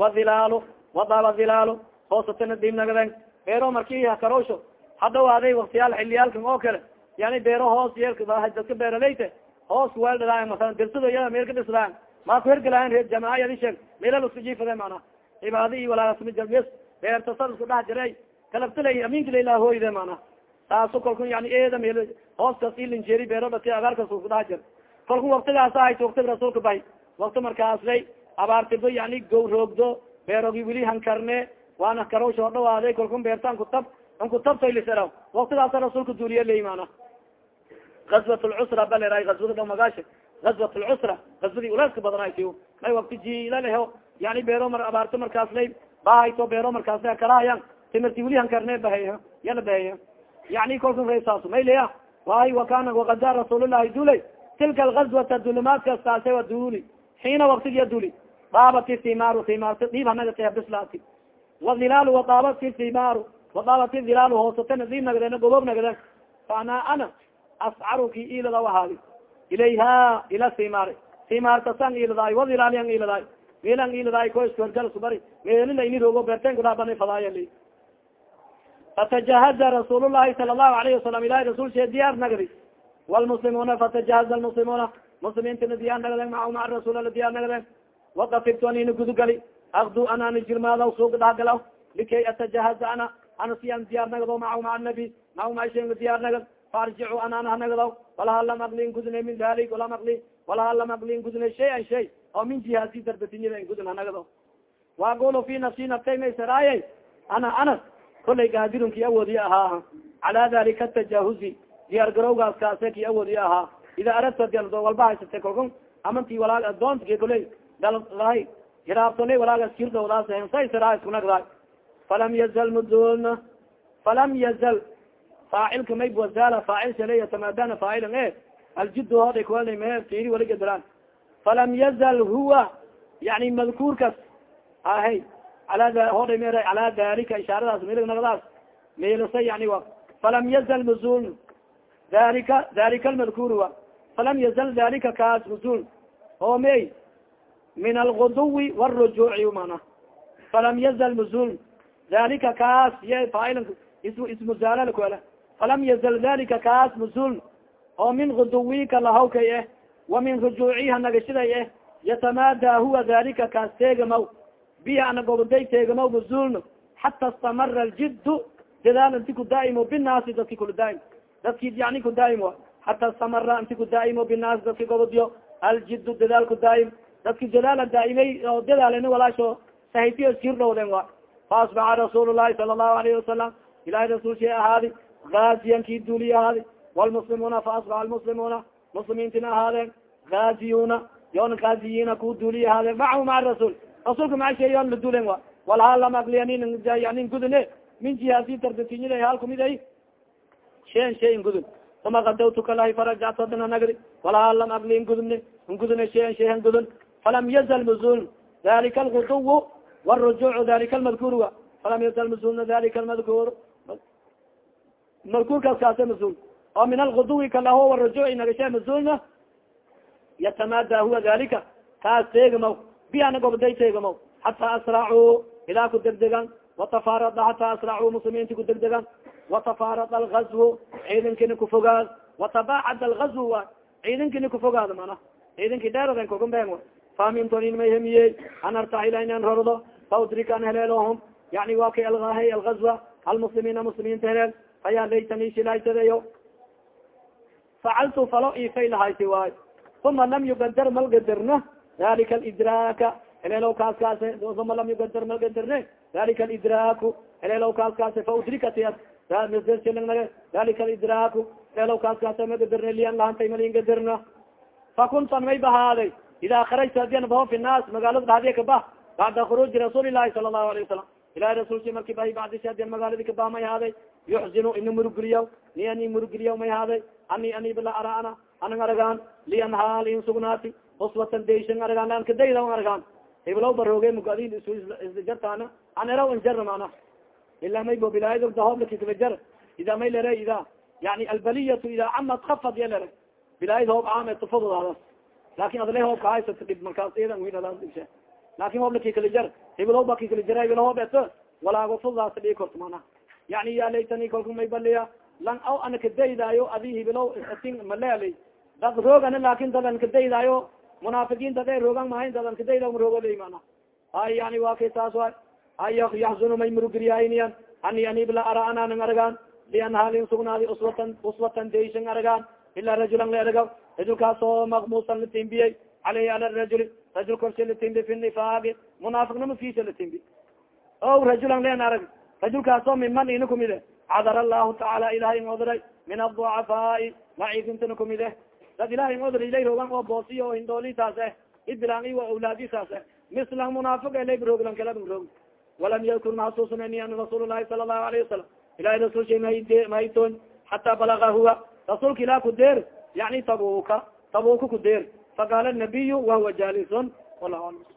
wadilaalu wadaaba dilaalu hoosatana dhiibnagaden beero marki karoosho. Hadhawaaday waktiyaal xiliyaalkan oo kale yani beero hoos yeelka dadka beeralayte hoos weeldhadaayan masalan dirsado iyada meel ka dhisdaayan maa ku hergelaayan reer jamaayadi sheeg meelal isku jiifade mana cibaada iyo walaaasmijabes beerta sad isku dhex jiray kalabtilay aminka lailaa hooyde mana taaso kalku yani eeda meel hooskas ilinjeeri beero dhati agaarkas isku dhex jir. Kalku waktigaas ahayd waktiga rasuulka bahy wakti markaaslay abaartibo yani gow roogdo beerogi wili hankarne waana karowsha odhawaaday kalku beertaan kutab an kutabtaylisera waktigaasa rasuulka duuriye ley mana gazwat lcusra balera gazwada dha magaasha gazwat lcusra gazwadii ulaaska badanayti may wakti jiilaleho yani beero mar abaarto markaas lay beero markaas karahayan timirti wili hankarne bahay yala baheya yani kolka resaas mayleya waay wakana wakada rasuulullahi dulay tilka algazwata dulumaadkaas taase wa duli xiina waktigiya duli daabati thimaaru thimaarta dhiib hanagata bislaati wadilaalu wadaabati thimaaru wadaabati dilaalu hoosatana dhiib nagdeen goboob nagdeen faana ana ascaruki ilada ahaadi ilayha ila simaar simaarta san iladaay wadilaalian iladaay meelan iladaay ko iskorgalsubari meelila ini rogo berten kudhaabana fadaayali fatajahaza rasuul llahi sala allahu alayhi wasalam ilahi shee diyaar nagdi walmuslimuuna fatajahaza lmuslimuuna muslimiintina diyaar nagden maa maa rasul la diyaar nagden wakafibtu anina gudugali akdu anani jirmaadaw suuga dhahgalaw likay atajahaza ana ana siyan diyaar nagdo maa maa nabi maa maa shenga diyaar nagad faarjicu anaan hanagdaw walaha lam aklin gudne min dalik walam akli walaha lam aklin gudne shayan shay oo min jihaasi darbatinyada gudn hanagdo waagolo fi nafsi naftay maysaraaye ana anas kolay gaadirun ki awoodiya ahaa cala dalika tajahuzi diyaar garowgaas kaase ki awoodiya ahaa ida aradta diado walba haysatay kolkun amanti walaag adoonta koley dalay hiraabtoley walaagas kirdowdaas hensaysaraa iskunagdaay falam yazal mudulna. Falam yazal faacilka may wazala faacil shaley tamadana faacilan e aljid hoda kuala me tiri waligadiraan falam yazal huwa yani madkuurkas ahay ala hoda mer cala dalika ishaaradaas milnagdaas meelasa yani wa falam yazal mazul dalika dalika almadkuur wa falam yazal dalika kaas mazul oo may min alguduwi wاrujuuci mana falam yazal mazul dalika kaas ye faacil ismuzaalal kuala falam yazal dalika kaas mazul oo min guduwika lahawkay eh wa min rujuuciha nagashiday eh yatamada huwa dalika kaas teegamaw biya ana goboday teegamaw mazulno xata istamara aljidu dadaal inti ku daaimo binaasi dadki kula daaim dadki yani ku daaim a xata istamara inti ku daaimo binaasi dadki gobodyo aljidu dadaal ku daaim dadki dadaala daaimay oo dadaaln walaasho sahaytiyo iskir dhowden wa faasbaxa rasuul llahi sala allahu alayhi wasalam ilahay shay ahaadi gaaziyan ki duuliy ahaadi wlmuslimuuna faasbaxa almuslimuuna muslimiintina ahaadeen gaaziyuna yoona gaaziyiina ku duuliy ahaadeen macahu maca rasul rasulka maca shay yoon la duulen wa walhaa lam agliyanin yanin gudune min jihaasi tardatinyida hal kumid ay shayan shayin gudun uma kadawtuka lahi farajactu adana nagri walhaa lam agli ngudune ngudune shayan shayan gudun falam yazal muzul dalika alguduw wاrujuc dalika almadkur wa falam yazal muzulna dalika almadkur madkurkaas kaase mazul oo min alguduwi kalaho warajuci nagashe mazulna yatamada huwa dalika kaas teegamaw biana gobday teegamaw xata asracuu ilaa ku degdegan watafarada xata asracuu muslimiinti ku degdegan watafarada algazwu ciidankini kufogaad watabacad algazw wa ciidankini kufogaad mana ciidanki dheeraden kogumbeen famintonin may hemiye an artaxila inan rordo faudrika an heleelohum yani wa kay algahay algazwa almuslimiina muslimiinta heleel faya laytani shilaysadeyo facaltu falo ifay lahayti waay. Uma lam yugadar malgadirna dalika alidraaka. Heleelow kaas kaase uma lam yugadar malgadirne dalika alidraaku. Heleelow kaas kaase dalika alidraaku. Heleelow kaas kaase magadirne lian lahantay malingadirna fakuntan may bahaaday. Ida karajta adian baho fi magaalada dhadiya kabah bacda khuruuji rasuuli lahi sala allahu alayه wasalam ilahi rasulki marki bahi bacdisi adian magaaladi kabah may haaday yuxzinu ini murugeliyaw ni ani murugeliyaw may haaday ani anibla araana anan aragaan lian haal sugnaati uswatan dayshan aragaan lan kadayda aragaan iblaw barooge mugadin isjartaana an eraw injar mana ila may bo bilaayad dahoblakikalajar ida may lere ida yani albaliyatu ida camad kafad ya lere bilaayad hoob caame tufadoodaada laakiin adle hoob kahaysato dhib markaas idan winshe laakiin hoob lakikalajar iblaw ba kikalajar ibla hoob eto walaago fudaas dhii korto mana yani ya laytani kalku may baliya lang aw ana kadaydaayo adi hibilow atin maleali dad roogana laakin dadan kadaydaayo munaafiqiin dade roogan mahayn dadan kadayda roogoley mana ay yani waa kay taas wa ay yaxzunu may murugiriyayniyan ani anibla ara anaanan aragaan lian halin sugnaadi uswatan uswatan dayshan aragaan ila rajulan la eragaw rajulkaasoo makmusan latimbiyey caleyhi ala rajuli rajul korshe latimbi fi nifaaqi munaafiqnima fiisa latimbi o rajulan len arag rajulkaasoo miman ina kumide cadar allahu tacaala ilahay in odray min aducafaai maciifintana kumide dad ilahay in odra ilay rogan oo boosiyo o hindoolitaas eh idbilaan iwa awlaadisaas eh mislan munaafiq elay rooglan kala roog walam yadkur mahasuusnani an rasuul lahi sala allahu alayhi wasalam ilahay rasul shay mahaytoon xataa balaga huwa rasuulka ilah ku deer yani tabuka tabuka ku deer faqaala nabiyu wahuwa jalisun wallahu alam